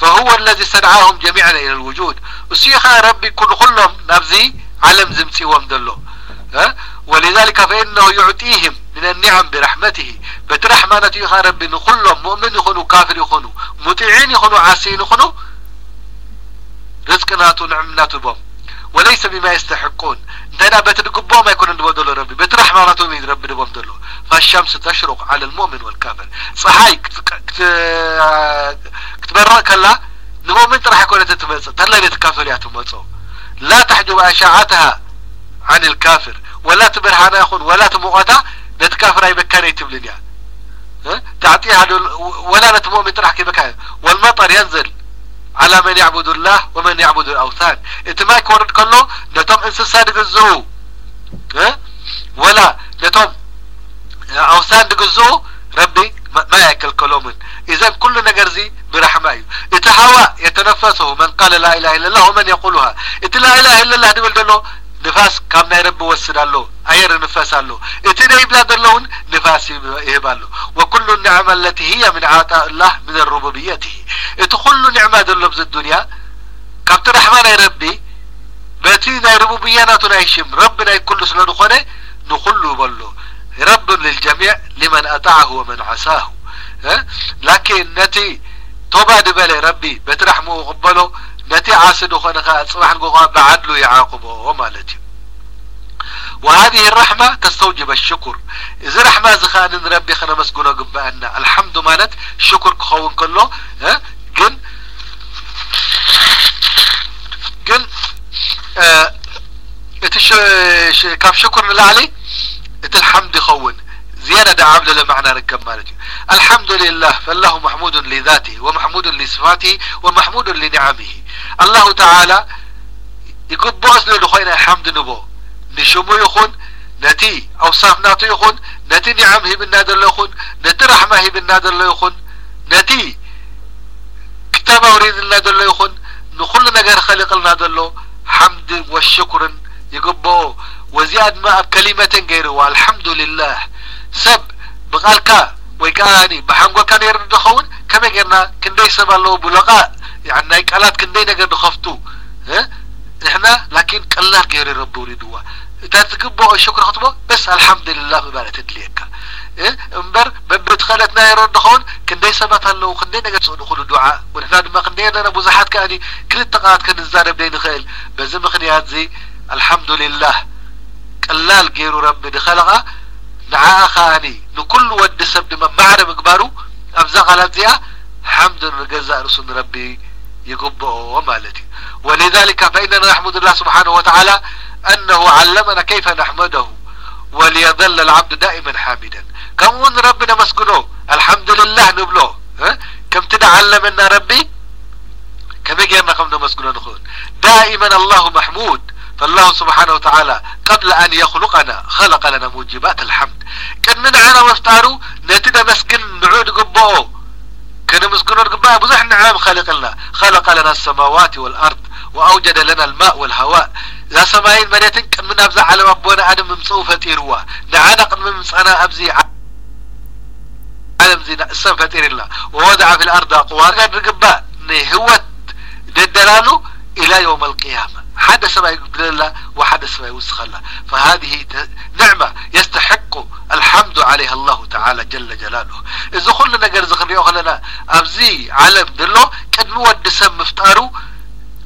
[SPEAKER 1] فهو الذي استدعاهم جميعا إلى الوجود. وسيخا ربي كل كلهم نبزي علم زمسي ومدلو ولذلك فإنه يعطيهم من النعم برحمته. بترحمانة يخان رب نخل مؤمن يخونو كافر يخونو متعين يخونو عاسين يخونو. رزقنا تنعمنا تبوم وليس بما يستحقون. دنا بتدقبو ما يكون عند بدل ربي. بترحماناتو من رب دبوم دلو فالشمس تشرق على المؤمن والكافر. صحاي كتبرق كلا نمؤمن راح يكون تتمص تلا يتكافر يا تمصو لا تحجب اشعتها عن الكافر. ولا تبرهانا يخون ولا تمقتا نتكافر أي مكاني تبلن يا تعطيها ولا نتمؤمن طرح كي مكان. والمطر ينزل على من يعبد الله ومن يعبد الأوثان. إنت ما يكورد كله نتم انسسا دقزو ولا نتم أوثان دقزو ربي ما يأكل كلومن اذا كل نجر زي برحمة ات هواء يتنفسه من قال لا إله إلا الله ومن يقولها. ات لا إله إلا الله دبل دلو نفاس كم ناي رب وسدالو اير نفسالو ات ناي بلا دلون نفاس يهبالو وكل النعم التي هي من عطاء الله من ربوبيته ات كل نعمة دلو بز الدنيا كابت رحمة ناي ربي باتي ناي ربوبياناتو ناي شم رب ناي كل سلو نخونه نخلو بلو رب للجميع لمن أطاعه ومن عساه؟ لكن نتي توبة دبالي ربي نتي عاسد وخنخا صباح نقوها بعدله يعاقبه ومالتي وهذه الرحمة تستوجب الشكر إذا رحمة زخان ربي خنا مسقونا قبأنا الحمد مالت شكر كخون كله ها جن جن اتش كاف شكر للعلي ات الحمد يخون زيادة دا عبد لمعنى ركب مالتي الحمد لله فالله محمود لذاته ومحمود لصفاته ومحمود لنعمه الله تعالى يقول بوز لخوينا الحمد نبو. نشمو يخون نتي أوصاف ناتو يخون نتي نعمه بالنادر يخون نتي رحمة بالنادر يخون نتي كتابة وريد النادر يخون نخل نجر خلق النادر حمد والشكر يقول وزياد ما كلمة غيره والحمد لله سب بقالك ويكاني بحنقو كان يرد خون كما قلنا كندي سب الله بلقاء. يعني ناي قالات كندي نجر دخفتو ها؟ إحنا لكن قلال غير رب وريدوا تتقبو الشكر خطبة؟ بس الحمد لله بمعنى تدليك أمبر خلتنا يرد خون كندي سبات الله كندي نجر نقول دعاء ونحن ما كندي أنا بوزحات كأني كل التقاعات كان الزارب بين خيل. بزم مخنيات زي الحمد لله قلال غير رب دخلها نعا خاني نكل ود سب دم معر مقبارو. قالت زيا حمد نجزا رسول ربي. يقبه مالتي ولذلك فإننا نحمد الله سبحانه وتعالى أنه علمنا كيف نحمده وليظل العبد دائما حامدا. كم ربنا مسكنه؟ الحمد لله نبلو ها؟ كم تدعلمنا ربي؟ كم يجينا كم مسكنه نخون دائما الله محمود. فالله سبحانه وتعالى قبل أن يخلقنا خلق لنا موجبات الحمد. كان من عنا مفتارو نتنا مسكن نعود قبعه كان مسكن قبعه بزح نعم خلق لنا خلق لنا السماوات والأرض وأوجد لنا الماء والهواء. ذا سماين مريتن من أبزع على أبونا آدم ممصوفة إروا نعانا قد من مصانا أبزي عالم زي السنفة الله ووضع في الأرض أقوار. كان رقبا نهوت ددلالو إلى يوم القيامة. حدث ما يقبل الله وحدث ما يوسخ الله. فهذه نعمة يستحق الحمد عليه الله تعالى جل جلاله. إذا كل نجر زخريو خلنا أبزي علم دلو قد ود سب مفتارو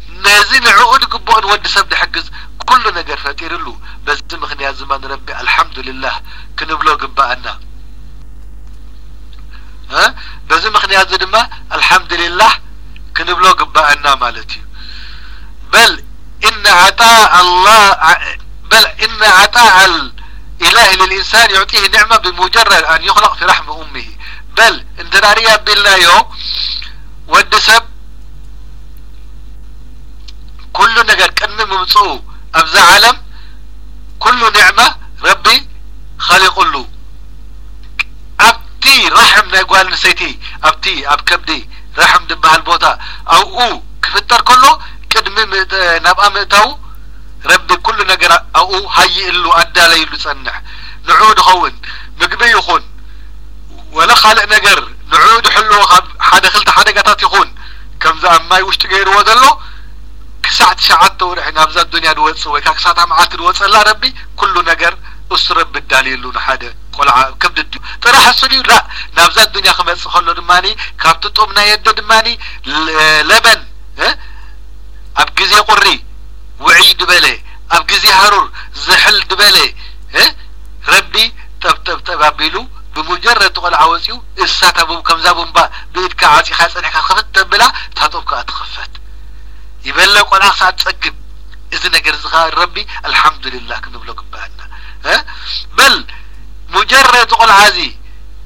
[SPEAKER 1] نازل عقد قبون ود سب دحجز كل نجر فاتير له بس مخنيا زمان ربي الحمد لله. كنبلو قباءنا ها؟ بس مخنيا زدما الحمد لله. كنبلو قباءنا مالتي. بل إن عطاء الله بل إن عطاء إله للإنسان يعطيه نعمة بمجرد أن يخلق في رحم أمه. بل اندراريا بالله والدسب كل نقر كم ممصو أبزا عالم كل نعمة ربي خالق له. أبتي رحم نقوال نسيتي. أبتي أب كبدي رحم دبها البوتا أو أو كفتر كله كدمي نبقى مئتاو ረቢ ኩሉ ነገር ኣብኡ ሃይእ ሉ ኣዳለይሉ ፀንሕ ንዑ ድኸውን ምግቢ ይኹን ወላ ካልእ ነገር ንዑ ድሕልዎ ካብ ሓደ ክልተ ሓደጋታት ይኹን ከምዚ ኣብ ማይ ውሽጢ ገይርዎ ዘሎ ክሳዕ ትሸዓተ ውርሒ ናብዛ ዱንያ ድወፅእ ወይ ከዓ ክሳዕ መዓልቲ ድወፅላ ረቢ ኩሉ ነገር እሱ ረቢ እዳልየሉ ንሓደ ቆልዓ ከብዲ እዩ ጥራሕ እሱ ድዩ ላ ናብዛ ዱንያ ክመፅእ ከሎ ድማኒ ካብቲ ጡም ናይ የደ ድማኒ ለበን ኣብ ግዜ ቁሪ وعي دبالي أبقزي هارور زحل دبالي إيه؟ ربي تب تب تب عبيلو بمجرد تقول عواسيو إسات أبو كمزابون با بيت كعاتي خاس أنك خفت تبلا تطوفك أتخفت يبال لك ولا أخسات تسقب. إذن أقرزها ربي الحمد لله كنبلغ بأننا إيه؟ بل مجرد تقول عزي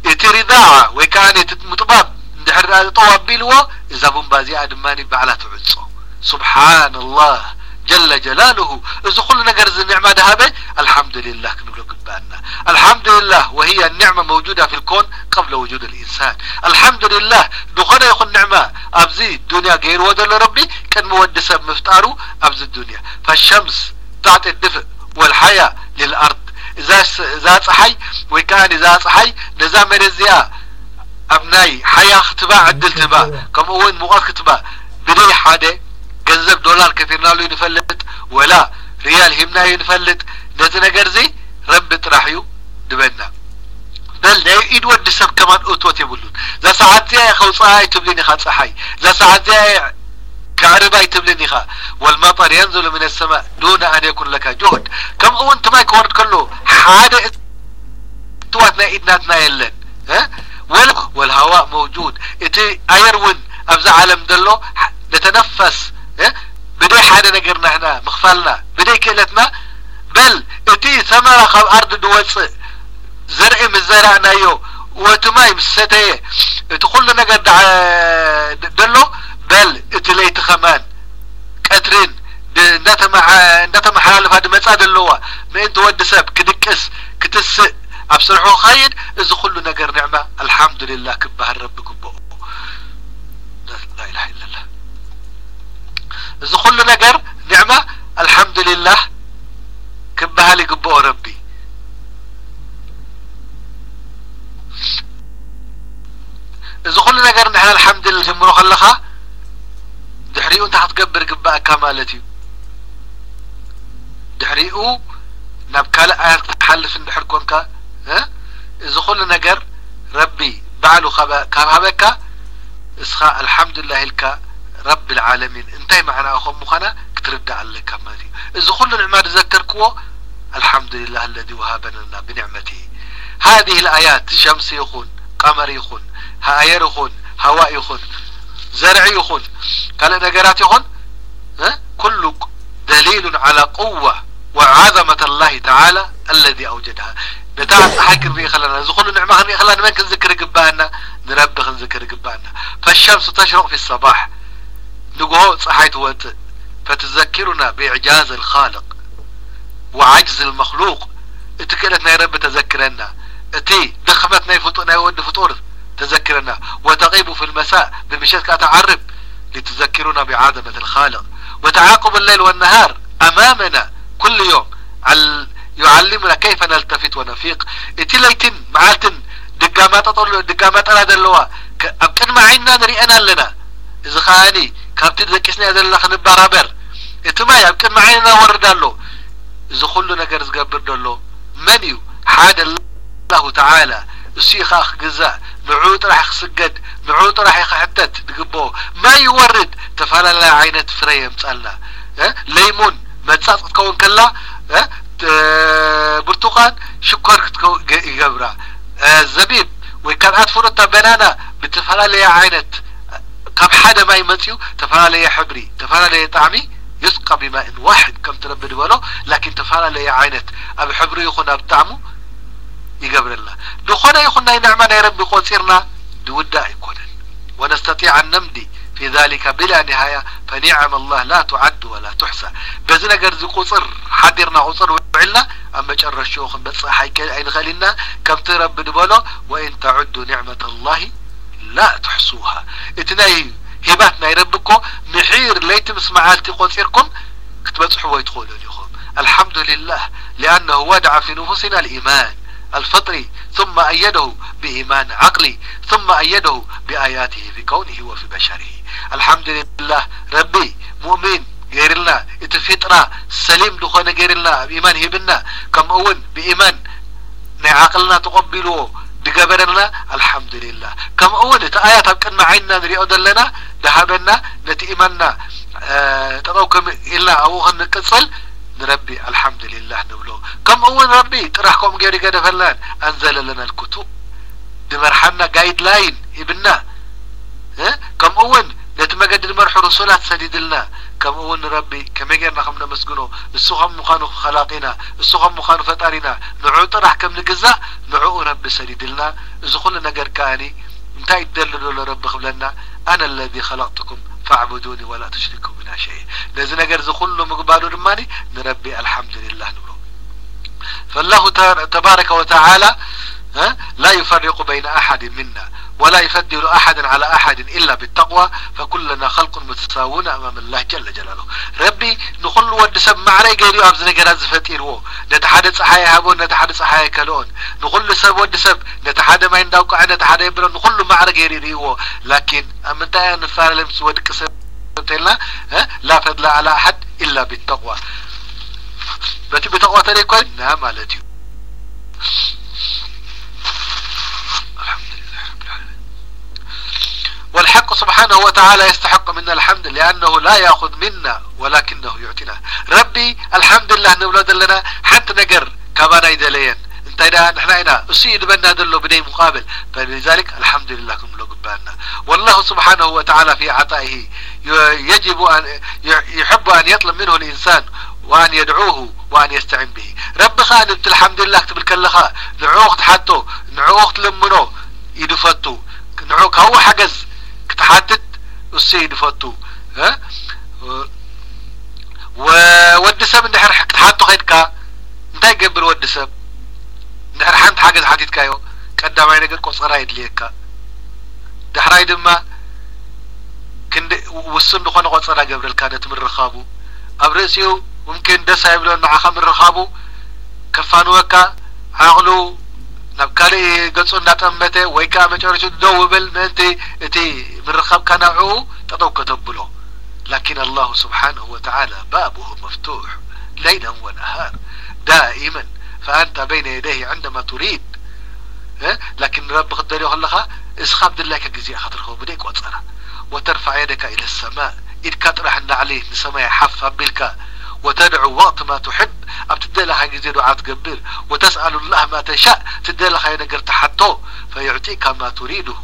[SPEAKER 1] اتريداع وكان متباب دحر طوب بلوا إذا زياد ماني بعلا تعدسو سبحان الله. جل جلاله. إذا كل نجر النعمة دهبة الحمد لله كنقول قبالنا. الحمد لله وهي النعمة موجودة في الكون قبل وجود الإنسان. الحمد لله دخل يخل نعمة أبزي الدنيا غير ودل ربي كان مود سب مفتارو أبزي الدنيا. فالشمس تعطي الدفء والحياة للأرض. إذا إذا صحي وكان إذا صحي نزام رزيا أبناي حياة ختبا عدل تبا كم وين مغاث كتبا بدي حاده ገንዘብ ዶላር ከፊርናሉ ንፈልጥ ወላ ሪያል ሂብናዩ ንፈልጥ ነቲ ነገር እዚ ረቢ ጥራሕ እዩ ድበና በል ናይ ኢድ ወዲ ሰብ ከማን እቶት የብሉን እዛ ሰዓት እዚኣ ከውፅኣ ይትብልን ኢኻ ፀሓይ እዛ ሰዓት እዚኣ كعرب يتبلن إخا والمطر ينزل من السماء دون أن يكون لك جهد كم هو أنت ما يكورد كله حاجة تواتنا إدناتنا يلن ها والهواء موجود إتي أيرون أبزع عالم دلو نتنفس بدي حدا نقرنا احنا مخفلنا بدي كلتنا بل اتي ثمرة خب ارض دوص زرع مزرعنا يو وتماي مستي تقول نقر دلو بل اتي ليت خمان كترين እንዳተመሓላለፍ ዲ መፃ ደለዋ ምእንቲ ወዲ ሰብ ክድቅስ ክትስእ ኣብ ስርሑ ኸይድ እዚ ኩሉ ነገር ኒዕማ አልሓምዱሊላህ ክበሃል ረቢ ግብኦ ላኢላሃ ኢለላህ እዚ ኩሉ ነገር ኒዕማ አልሓምዱሊላህ ክበሃል ይግብኦ ረቢ እዚ ኩሉ ነገር ንሕና አልሓምዱሊላ ጀምሮ ከለኻ ድሕሪኡ እንታይ ክትገብር ግባአካ ማለት እዩ ድሕሪኡ ናብ ካልእ ኣያት ክትሓልፍ እንድሕር ኮንካ እዚ ኩሉ ነገር ረቢ ባዕሉ ካብ ሃበካ እስኻ አልሓምዱሊላህ ኢልካ رب العالمين. انتهي معنا أخو مخنا كتردع لك مالي إذا كل نعمة تذكركو الحمد لله الذي وهبنا لنا بنعمته. هذه الآيات شمس يخون قمر يخون هاير يخون هواء يخون زرع يخون قال نقرات يخون كل دليل على قوة وعظمة الله تعالى الذي أوجدها. بتاعت حق الري خلنا كل نعمة خلنا ما نذكر قبانا نربخ نذكر قبانا فالشمس تشرق في الصباح. نقول صحيت وقت فتذكرنا بإعجاز الخالق وعجز المخلوق. اتكلتنا يا رب تذكرنا. اتي دخمتنا يفطورنا يود فطور تذكرنا. وتغيب في المساء بمشيتك أتعرب لتذكرنا بعظمة الخالق. وتعاقب الليل والنهار أمامنا كل يوم. يعلمنا كيف نلتفت ونفيق. اتي ليتن معالتن دقامات أطول دقامات أنا دلوا. أبقن معينا نريئنا لنا. إذا خاني ካብቲ ደቂስና ዘለና ክንበራበር እቲ ማይ ኣብ ቅድሚ ዓይንና ወርድ ኣሎ እዚ ኩሉ ነገር ዝገብር ደሎ መን እዩ ሓደ ላሁ ተዓላ እሱ ከዓ ክግዛእ ንዕኡ ጥራሕ ክስገድ ንዕኡ ጥራሕ ክሕተት ንግቦ ማይ ይወርድ ተፈላለየ ዓይነት ፍረ የምፃልና ለይሙን መጻፅ ክትከውን ከላ ብርቱቃን ሽኮር ይገብራ ዘቢብ ወይ ካልኣት ፍሩታ በናና ብተፈላለየ ዓይነት كم حدا ما يمتيو تفعل لا حبري تفعل لا طعمي يسقى بماء واحد كم تربي ولو لكن تفعل لا عينة أبي حبري يخون أبطعمه يقبل دخونا يخونا نعمة يا ربي قوتيرنا دودا يكونن ونستطيع أن نمضي في ذلك بلا نهاية. فنعم الله لا تعد ولا تحصى. بزنا قرز قصر حدرنا قصر وعلنا. أما جر الشيوخ بس حيك عين كم ترب دبلو وإن تعدوا نعمة الله لا تحصوها. اتناي هباتنا يربكو محير ليتم سمعالتي قصيركم كتبصحوا ويدخلوا لكم الحمد لله لأنه ودع في نفوسنا الإيمان الفطري ثم أيده بإيمان عقلي ثم أيده بآياته في كونه وفي بشره. الحمد لله ربي مؤمن غيرنا اتفطرا سليم دخونا غيرنا بإيمان هبنا كم أول بإيمان نعقلنا دقبرنا الحمد لله كم أول تآيات هبكن معيننا نريئو دلنا دهبنا نتي إيماننا آه تطوكم إلا أو نكسل نربي الحمد لله نبلو. كم أول ربي؟ ترحكم غيري قد فلان. أنزل لنا الكتب. دمرحنا جايد لاين أول نتمجد المرح رسولات سديدلنا كم أول ربي؟ كم يجرنا خمنا مسجنو السخم مخانو خلاقنا السخم مخانو فتارنا نعود طرح كم نجزا نعو ربي سديدلنا إذا كل نجر كاني انتهي يدلل رب خبلنا. أنا الذي خلقتكم فاعبدوني ولا تشركوا بنا شيء لازم نجر كله مقبالو رماني نربي الحمد لله نبرو فالله تبارك وتعالى لا يفرق بين أحد منا. ولا يفضل أحد على أحد إلا بالتقوى فكلنا خلق متساوون أمام الله جل جلاله. ربي نقول ود سب معري غيري أبز نجرات زفتير هو. نتحدث حياة هابون نتحدث حياة كلون. نقول سب ود سب نتحدث ما يندوك عن نتحدث يبرن نقول معري غيري هو. لكن أمتى نفعل لمس ود كسب لا فضل على أحد إلا بالتقوى. بتي بتقوى تلك نعم مالتي والحق سبحانه وتعالى يستحق منا الحمد لأنه لا يأخذ منا ولكنه يعطينا. ربي الحمد لله نولد لنا حتى نقر كما يدلين انت اذا نحن هنا أسيد بنا دلو بدي مقابل. فلذلك الحمد لله لو قبالنا والله سبحانه وتعالى في عطائه يجب أن يحب أن يطلب منه الإنسان وأن يدعوه وأن يستعين به. رب خالد الحمد لله اكتب الكلخة نعوخت حتو نعوخت لمنو يدفتو. نعوك هو حجز اتحدت السيد فاتو ها؟ وود سب انت حر حق تحاتو خيد كا؟ انت يقبل ود سب. انت حر حانت حاجة حديد كايو كدا ما ينقل كو صغرا يدليه كا. دحرا يدما كند وصن دخوان قو صغرا قبل الكادت من رخابو. أبرسيو ممكن دسا يبلو نعاقا من رخابو. كفانوه كا عقلو نبكالي قلصو ناتمتي ويكا مجرشو دو وبل منتي اتي ምርኻብካ ናብዕኡ ጠጠው ከተብሎ لكن الله سبحانه وتعالى بابه مفتوح ليلا ونهار دائما فأنت بين يديه عندما تريد لكن رب قدر يقول لك اسخاب دلك جزي خاطر بديك وتصرى وترفع يدك إلى السماء إذ كترح عليه نسمع حف بالك وتدعو وقت ما تحب أبتدي لها جزي دعاء تقبل وتسأل الله ما تشاء تدي لها ينقر تحته فيعطيك ما تريده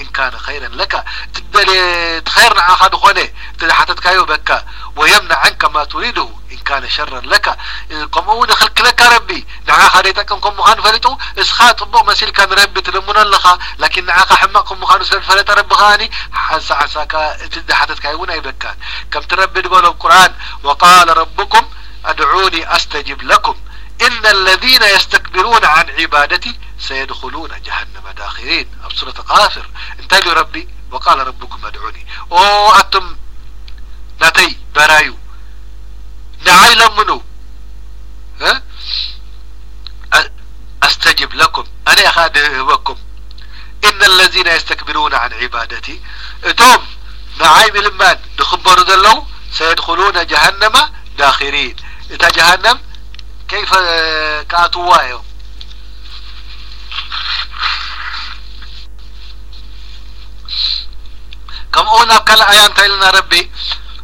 [SPEAKER 1] إن كان خيرا لك. تدلي تخيرنا عن خاد خونه تحتت كايو بكا ويمنع عنك ما تريده. إن كان شرا لك. قمون خلق لك ربي. نعا خريتكم كم مخان فلتو. اسخات طبو مسيل كان ربي تلمنا لخا لكن نعا حمقكم مخان فلت رب خاني حسا حساكا تدي حتت كايونا يبكا كم تربي تقول القرآن. وقال ربكم أدعوني أستجب لكم. إن الذين يستكبرون عن عبادتي سيدخلون جهنم داخرين. أب سورة غافر. انتهوا ربي وقال ربكم ادعوني. أو أتم نتي برايو. نعاي لمنو ها؟ أستجب لكم. أنا اخادمكم إن الذين يستكبرون عن عبادتي اتم نعاي بلمان دخبروا دلو سيدخلون جهنم داخرين. إتا جهنم كيف آه، كاتوايو كم أونا كل أيام تلنا ربي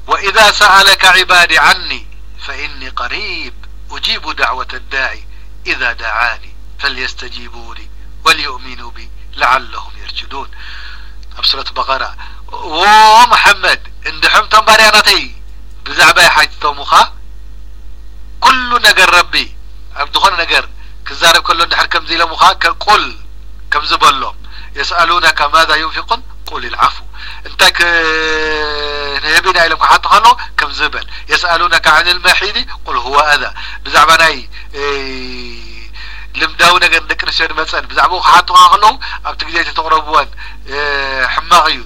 [SPEAKER 1] وإذا سألك عبادي عني فإني قريب أجيب دعوة الداعي. إذا دعاني فليستجيبوا لي وليؤمنوا بي لعلهم يرشدون. أبصرة بغرة ومحمد محمد اندحمتم بريانتي بزعبا حاجتهم مخا كل نجر ربي. عبد خان نجر. كزارب كل نحر كم زيلا مخا كل كم زبلو. يسألونك ماذا ينفقون؟ قل العفو. انت ك نهبنا آه، إلى محط خلو كم زبل. يسألونك عن المحيدي قل هو أذى. بزعبان اي آه، لم داونا قد ذكر شيء مثلا بزعبو خاطو خلو اب تقدر تتغربون. آه، حماغيو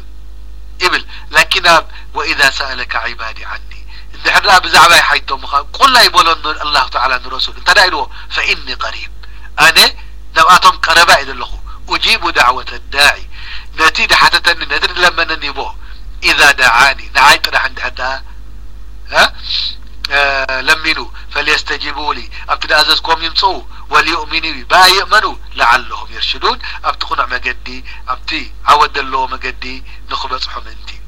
[SPEAKER 1] إبل. لكن وإذا سألك عبادي عني. دحرها بزعبة حي تومخا كل لا يقول الله تعالى أن الرسول انت دائلوه فإني قريب. أنا لو أعطون قرباء للأخو أجيب دعوة الداعي. نتي حتى أني ندري لما ننبو إذا دعاني. دعاني كده عند حتى ها؟ أه؟ لمنوا فليستجيبوا لي. أبتدى أزازكم يمصوا وليؤمنوا با يؤمنوا لعلهم يرشدون. أبتخون عما قدي أبتي عود الله ما قدي نخبصهم أنتي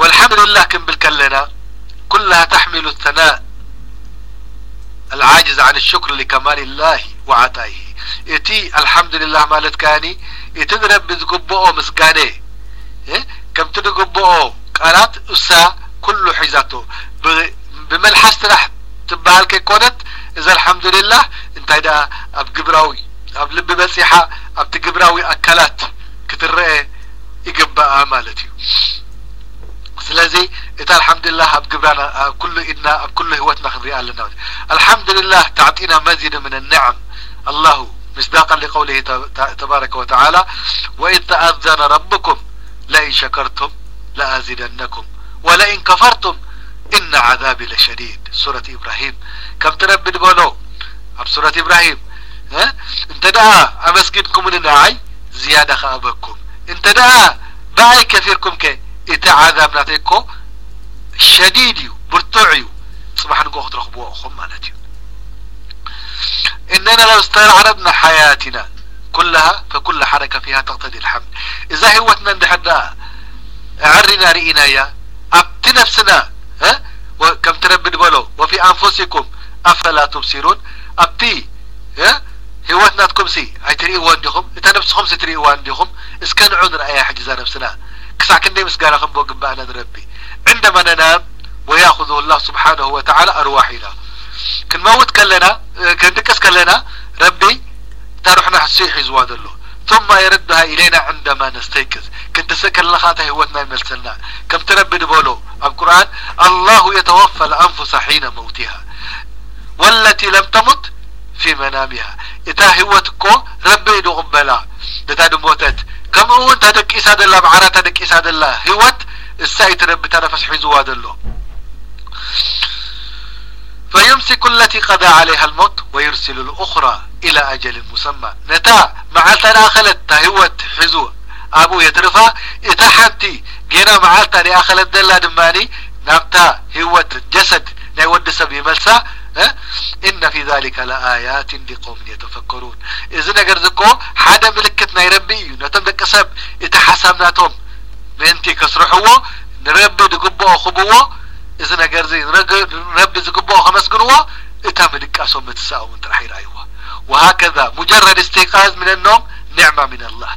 [SPEAKER 1] والحمد لله كم بالكلنا كلها تحمل الثناء العاجز عن الشكر لكمال الله وعطائه. إتي الحمد لله مالت كاني يتدرب بزقبؤه مسقاني. إيه؟ كم تدقبؤه قالات أسا كل حيزاته بملحس ترح تبهل كيكونت إذا الحمد لله انت دا أب قبراوي أب لب بسيحة أب تقبراوي أكلات كترقى يقبأ مالتي ስለዚ እታ አልሐምዱሊላህ ኣብ ግብራና ኣብ ኩሉ ኢድና ኣብ ኩሉ ህይወትና ክንሪኣ ኣለና አልሐምዱሊላህ ተዕጢና መዚድ ምን النعم الله مصداقا لقوله تبارك وتعالى وإذ تأذن ربكم لئن شكرتم لأزيدنكم ولئن كفرتم إن عذابي لشديد سورة إبراهيم كم تربي بولو أب سورة إبراهيم ها انت دعا أمسكنكم من ناعي زيادة خابكم انت دعا باعي كثيركم كي እቲ ዓዛብ ናተይ እኮ ሸዲድ እዩ ብርቱዕ እዩ ፅባሕ ንጎ ክትረኽብዎ እኹም ማለት እዩ إننا لو استعرضنا حياتنا كلها فكل حركة فيها تقتضي الحمد إذا هوتنا ندحدا عرنا رئينا يا أبت نفسنا ها وكم تربد بلو وفي أنفسكم أفلا تبصرون أبتي ها هوتنا تكم سي أي تريئوا عندكم إتا نفسكم ستريئوا عندكم إسكان عذر أي حجزا نفسنا كسع كندي مسقانا خنبو قبانا نربي عندما ننام ويأخذ الله سبحانه وتعالى أرواحنا. كنموت كلنا كندكس كلنا ربي تروحنا حسيح يزواد له. ثم يردها إلينا عندما نستيقظ. كنت سكن لخاته هوتنا يملسلنا. كم تربي بولو القرآن الله يتوفى الأنفس حين موتها. والتي لم تمت في منامها. إتا هوتكو ربي يدو قبلا دتا موتت ከምኡ እውን ተደቂሳ ደላ ብዓራ ተደቂሳ ደላ ህይወት እሳ ይትረቢ ተነፈስ ሒዝዋ ደሎ فيمسك التي قضى عليها الموت ويرسل الأخرى إلى أجل مسمى نتا معالتا ناخلت تهوت حزو أبو يترفا إتحنتي جينا معالتا ناخلت دلا دماني نابتا هوت جسد نايود سبي ملسا إن في ذلك لآيات لقوم يتفكرون. إذا نقر ذكو حدا ملكتنا يربي نتم دك سب يتحسبناتهم منتي كسرحوه نربي دقبو خبوه إذا نقر زي نربي دقبو خمس قنوه إتا مدقاسهم متساءوا من ترحير أيوة وهكذا مجرد استيقاظ من النوم نعمة من الله؟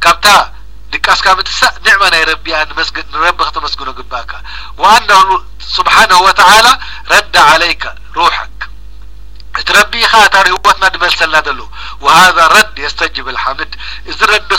[SPEAKER 1] كابتا دقاس كامتساء نعمة يربي أن مسجد نربي خط مسجد وأنه سبحانه وتعالى رد عليك روحك. تربي خاطر هوتنا دملسلنا دلو. وهذا رد يستجب الحمد. إذا رد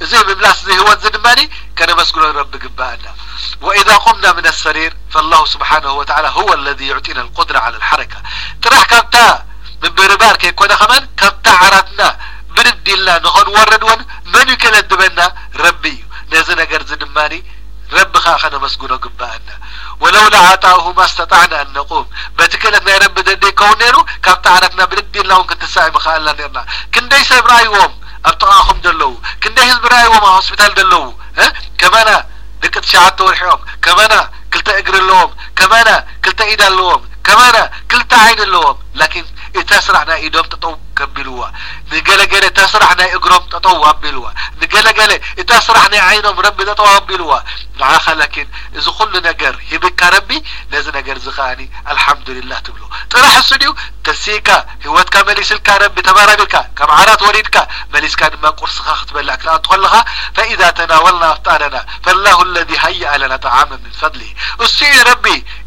[SPEAKER 1] زي بملاس زي هو زدماني كان مسجد رب قبانا. وإذا قمنا من السرير فالله سبحانه وتعالى هو الذي يعطينا القدرة على الحركة. تراح كابتا من بربار كي كنا كمان كابتا عرضنا برد الله نخون ورد ون من يكلد بنا؟ ربي. نزنا قرز دماني رب خاخنا مسجون قبانا. ولولا عطاه ما استطعنا أن نقوم. بتكلتنا يا رب دي كونيرو كابتا عرفنا بردينا ون كنت ساعي مخالنا نيرنا. كن كندي سب رايوم أبتقاهم دلو. كن كندي هزب رايوم هوسبيتال دلو. ها؟ كمانا دك تشعات ورحيوم كمانا كلتا اجر اللوم كمانا كلتا إيدا اللوم كمانا كلتا عين اللوم لكن اتسرعنا ايدهم تطوب كبلوها ንገለገለ እታ ስራሕ ናይ እግሮም ጠጠው ኣቢልዋ ንገለገለ እታ ስራሕ ናይ ዓይኖም ረቢ ጠጠው ኣቢልዋ ንዓኻ ላኪን እዚ ኩሉ ነገር ሂብካ ረቢ ነዚ ነገር እዚ ከዓኒ አልሓምዱሊላህ ትብሎ ጥራሕ እሱ ድዩ ተሲካ ህወትካ መሊስልካ ረቢ ተባራቢልካ ካብ ዓራት ወሪድካ መሊስካ ድማ ቁርስኻ ክትበልዕ ክትኣቱ ከለኻ ፈኢዛ ተናወልና ኣፍጣረና ፈላሁ ለዚ ሃይአ ለና ጠዓመ ምን ፈድሊ እሱ እዩ ረቢ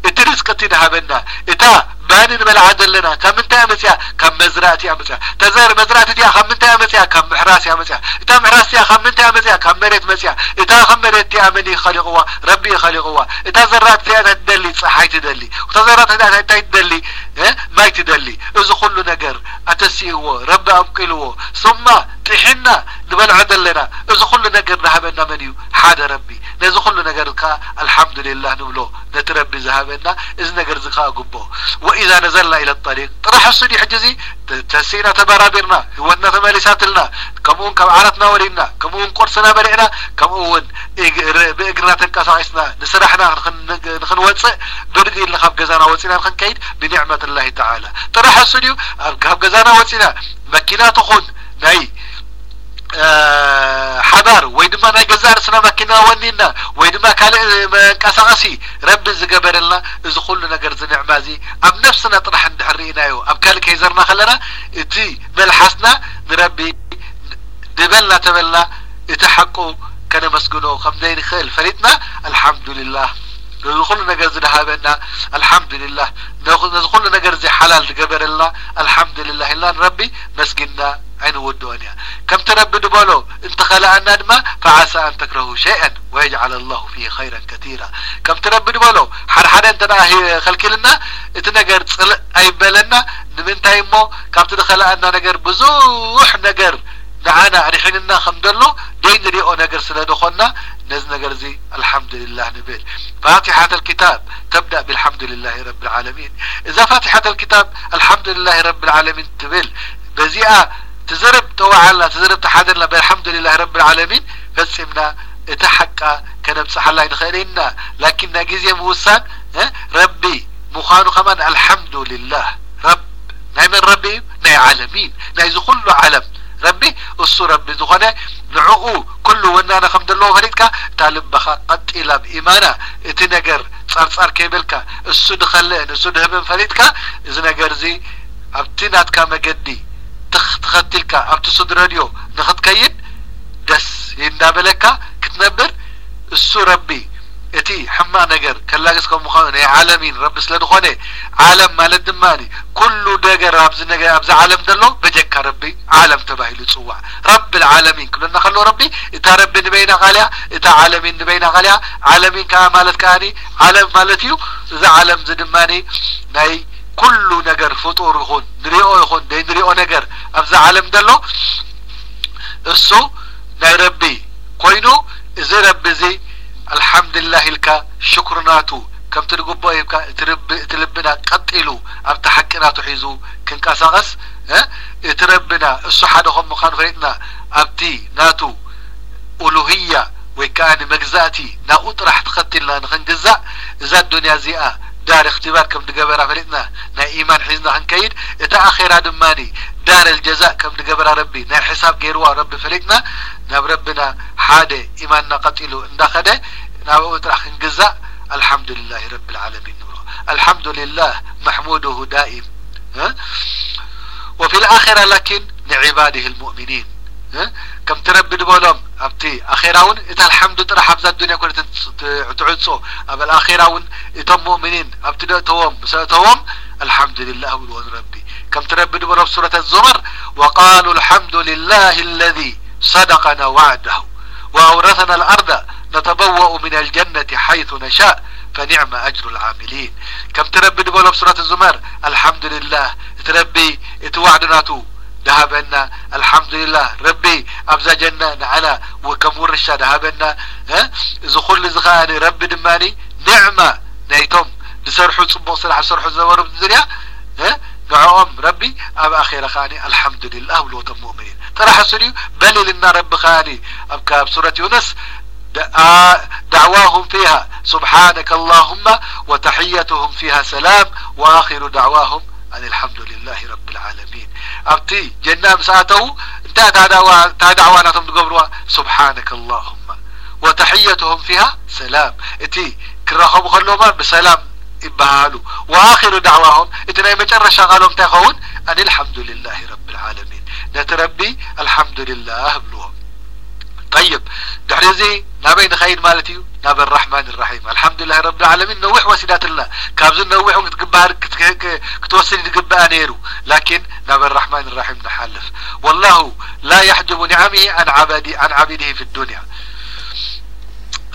[SPEAKER 1] እቲ ርዝቂ እቲ ድሃበና እታ ባኒ ንበልዓ ዘለና ካብ ምንታይ እያ መፅያ ካብ መዝራእቲ እያ መፅያ ተዘር መዝራእቲ እቲያ ካብ ምንታይ እያ መፅያ ካብ ምሕራስ እያ መፅያ እታ ምሕራስ እቲያ ካብ ምንታይ እያ መፅያ ካብ መሬት መፅያ እታ ካብ መሬት እቲያ መን ይኸሊቕዋ ረቢ ይኸሊቕዋ እታ ዘራእቲ እቲያ እንታይ ትደሊ ፀሓይ ትደሊ እታ ዘራእቲ እቲያ እንታይ ትደሊ ማይ ትደሊ እዚ ኩሉ ነገር ኣተሲእዎ ረቢ ኣብቂልዎ ሱማ ጥሒና ንበልዖ ዘለና እዚ ኩሉ ነገር ዝሃበና መን እዩ ሓደ ረቢ ነዚ ኩሉ ነገር ከዓ አልሓምዱሊላህ ንብሎ ነቲ ረቢ ዝሃበና እዚ ነገር እዚ ከዓ ግቦ ወኢዛ ነዘልና ኢለ ጠሪቅ ጥራሕ እሱ ዲ ሕጂ እዚ ተሲእና ተበራቢርና ህወትና ተመሊሳትልና ከምኡውን ካብ ዓለትና ወሪድና ከምኡውን ቁርስና በሊዕና ከምኡ እውን ብእግርና ተንቀሳቂስና ንስራሕና ንክንወፅእ ብርዲ ኢልና ካብ ገዛና ወፂና ንክንከይድ ብኒዕመት ላሂ ተዓላ ጥራሕ እሱ ድዩ ካብ ገዛና ወፂና መኪና ትኹን ናይ ሓባር ወይ ድማ ናይ ገዛ ርእስና መኪና ወኒና ወይ ድማ ካልእ መንቀሳቀሲ ረቢ ዝገበረልና እዚ ኩሉ ነገር እዚ ንዕማ እዚ ኣብ ነፍስና ጥራሕ እንድሕር ርኢናዮ ኣብ ካልእ ከይዘርና ከለና እቲ መልሓስና ንረቢ ድበልና ተበልና እቲ ሓቁ ከነመስግኖ ከም ዘይንክእል ፈሊጥና አልሓምዱሊላህ ነዚ ኩሉ ነገር ዝድሃበና አልሓምዱሊላህ ነዚ ኩሉ ነገር እዚ ሓላል ዝገበረልና አልሓምዱሊላህ ኢልና ንረቢ أين ودونها كم تنبد بلو؟ إن تخلى عن ندمة فعسى أن تكرهوا شيئا ويجعل الله فيه خيرا كثيرا. كم تنبد بلو؟ حر حر أنت خلكي لنا إتنقر أي بلنا نمين تايمو كم تدخل أن نقر بزوح نقر. نعانا ريحنا خمدلو. دين ريئو نقر سندخلنا نزن قرزي الحمد لله نبيل. فاتحة الكتاب تبدأ بالحمد لله رب العالمين. إذا فاتحة الكتاب الحمد لله رب العالمين تبيل. بزيئة تزرب توعلنا تزرب تحدنا بالحمد لله رب العالمين. فسمنا اتحقا كنبصح الله نخيرنا لكن نجزي موسان ربي مخانو كمان الحمد لله. رب نعم ربي نعم عالمين. نعم كل عالم. ربي الصو ربي زخنا نعقو كل ونانا خمد الله فريدك طالب بخا قد إلى بإيمانا اتنقر صار صار كيبلك. السو دخلين السو دهبن فريدك إذا نقر زي ابتناتك مجدي. تختلك أم تصد راديو. نخت كين دس يندابلك كتنبر السو ربي اتي حما نجر كلا قسك مخان عالمين رب سلا دخوني عالم ما لدماني كل دجر ابز نجر ابز عالم دلو بجك ربي عالم تباهي لتصوع رب العالمين كلنا نخلو ربي اتا ربي نبينا غاليا اتا عالمين نبينا غاليا عالمين كا مالت كاني عالم مالتيو اذا عالم زدماني ناي ኩሉ ነገር ፍጡር ይኹን ንሪኦ ይኹን ናይ ንሪኦ ነገር ኣብዛ ዓለም ዘሎ እሱ ናይ ረቢ ኮይኑ እዚ ረቢ እዚ አልሓምዱሊላህ ኢልካ ሽኩርናቱ ከምቲ ንግቦ ሂብካ እቲ ልብና ቀጢሉ ኣብቲ ሓቂናቱ ሒዙ ክንቀሳቀስ እቲ ረብና እሱ ሓደ ከም ምዃኑ ፈሊጥና ኣብቲ ናቱ ኡሉህያ ወይ ከዓ ንመግዛእቲ ናብኡ ጥራሕ ተኸቲልና ንክንግዛእ እዛ ዱንያ እዚኣ دار اختبار كم دقبرا فريتنا نا إيمان حزنا خنكيد إتا أخيرا دماني دار الجزاء كم دقبرا ربي نا حساب غيروا ربي فريتنا ناب ربنا حادة إيماننا قتلو اندخده ناب اترح خنقزاء الحمد لله رب العالمين نورو الحمد لله محموده دائم ها؟ وفي الآخرة لكن لعباده المؤمنين؟ كم تربي دبولهم أخيراون إذا الحمد ترى حبز الدنيا كنت تعدسو أبا الأخيراون إتم مؤمنين أبتي توم بساتهم الحمد لله والوان ربي كم تربي دبولهم سورة الزمر وقالوا الحمد لله الذي صدقنا وعده وأورثنا الأرض نتبوأ من الجنة حيث نشاء فنعم أجر العاملين كم تربي دبولهم سورة الزمر الحمد لله تربي اتوعدناتو دهبنا الحمد لله ربي أبزا جنة نعنا وكم ورشا دهبنا كل زخاني ربي دماني نعمة نيتم نسرحو صبو صلاح سرحو زورو بالدنيا ها؟ نعوم ربي أب أخيرا خاني الحمد لله ولوت المؤمنين. ترى حسني بل لنا رب خاني. أبكى بسورة يونس دعواهم فيها سبحانك اللهم وتحيتهم فيها سلام وآخر دعواهم أن الحمد لله رب العالمين. أبتي جنة مساته انت تدعوا أنا ثم تقبروا. سبحانك اللهم. وتحيتهم فيها سلام. اتي كرهم خلوهم بسلام إبهالو وآخر دعواهم اتنا يمتر شغالهم تخون أن الحمد لله رب العالمين. نتربي الحمد لله بلوهم طيب دعني زي نابين خير مالتي ناب الرحمن الرحيم. الحمد لله رب العالمين نوح وسيدات الله. كابز نوح وكتقبار كتوصل لقبار نيرو لكن ناب الرحمن الرحيم نحلف والله لا يحجب نعمه عن, عبادي عن عبيده في الدنيا.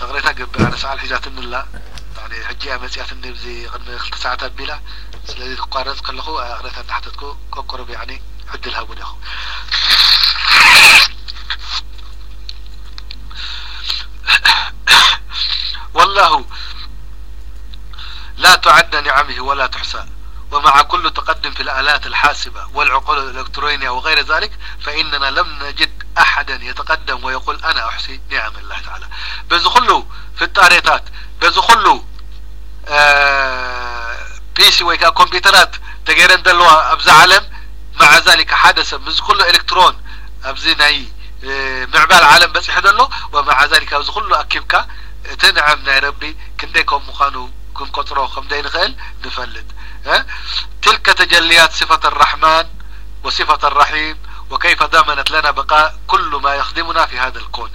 [SPEAKER 1] غريتها قبار نسعى الحجات من الله. يعني هجي أمسي أثني بزي غنم خلطة ساعة تبيلة سلذي تقارز كل أخو أغريتها نحتدكو كوكرب يعني حد لها بني أخو والله لا تعد نعمه ولا تحصى. ومع كل تقدم في الآلات الحاسبة والعقول الإلكترونية وغير ذلك فإننا لم نجد أحدا يتقدم ويقول أنا أحصي نعم الله تعالى. بزخلو في التاريخات بزخلو آه بيسي ويكا كمبيوترات تغيرن دلوا أبز عالم مع ذلك حدث بزخلو إلكترون أبزي ناي آه معبال عالم بس يحدلو ومع ذلك بزخلو أكيبكا. እቲ يا ربي كنديكم مخانو كن ምዃኑ خمدين خيل نفلد ها؟ تلك تجليات صفة الرحمن وصفة الرحيم وكيف ضمنت لنا بقاء كل ما يخدمنا في هذا الكون.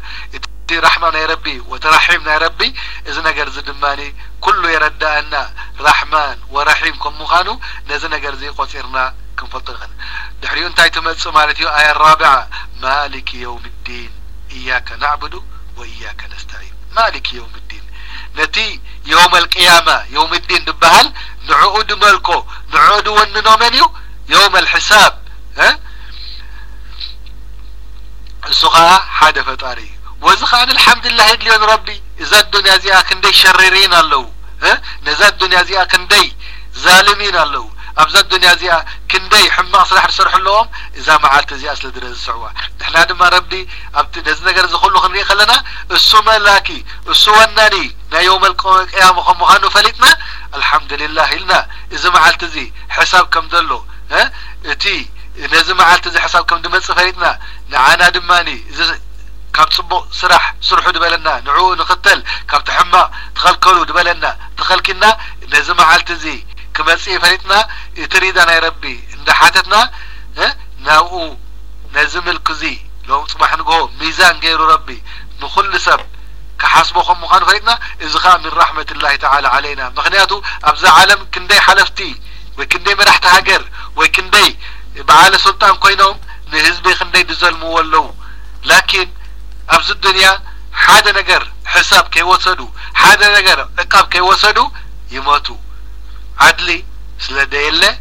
[SPEAKER 1] تي رحمة يا ربي وترحيم يا ربي إذن قرز دماني كل يرد أن رحمن ورحيم كم مخانو نزن قرزي قصيرنا كم فطغن دحريون تايتو ملسو مالتيو آية الرابعة مالك يوم الدين إياك نعبد وإياك نستعين. مالك يوم الدين؟ نتي يوم القيامة يوم الدين دبهل نعود ملكو نعود وننو منيو يوم الحساب ها؟ السخاء حدا فطاري وزخا عن الحمد لله يدليون ربي إذا الدنيا زي كندي شريرين اللو ها نزا الدنيا زي كندي ظالمين اللو ኣብዛ ዱንያ እዚኣ ክንደይ ሕማቅ ስራሕ ዝሰርሑ ኣለዎም እዛ መዓልቲ እዚኣ ስለ ድረ ዝስዕዋ ንሕና ድማ ረቢ ኣብቲ ነዚ ነገር እዚ ኩሉ ክንሪኢ ከለና እሱ መላኪ እሱ ወናኒ ናይ የውም ቅያማ ከም ምዃኑ ፈሊጥና አልሓምዱሊላህ ኢልና እዚ መዓልቲ እዚ ሕሳብ ከም ዘሎ እቲ ነዚ መዓልቲ እዚ ሕሳብ ከም ድመፅእ ፈሊጥና ንዓና ድማኒ እዚ ካብ ፅቡቅ ስራሕ ስርሑ ድበለና ንዕኡ ንኽተል ካብቲ ሕማቅ ትኸልከሉ ድበለና ተኸልኪና ነዚ መዓልቲ እዚ كمسئ فريتنا تريد أنا يا ربي إن حاتتنا ناو نزم الكزي لو صباح نقول ميزان غير ربي. نخل سب. كحاسبو خم مخان فريتنا إذا من رحمة الله تعالى علينا. مخنياته أبزا عالم كندي حلفتي وكندي مرحت هاجر وكندي بعال سلطان كوينهم نهزبي خندي دزلمو ولو. لكن أبز الدنيا حاد نقر حساب كي وصدو حاد نقر عقاب كي وصدو يموتوا Adli Sledele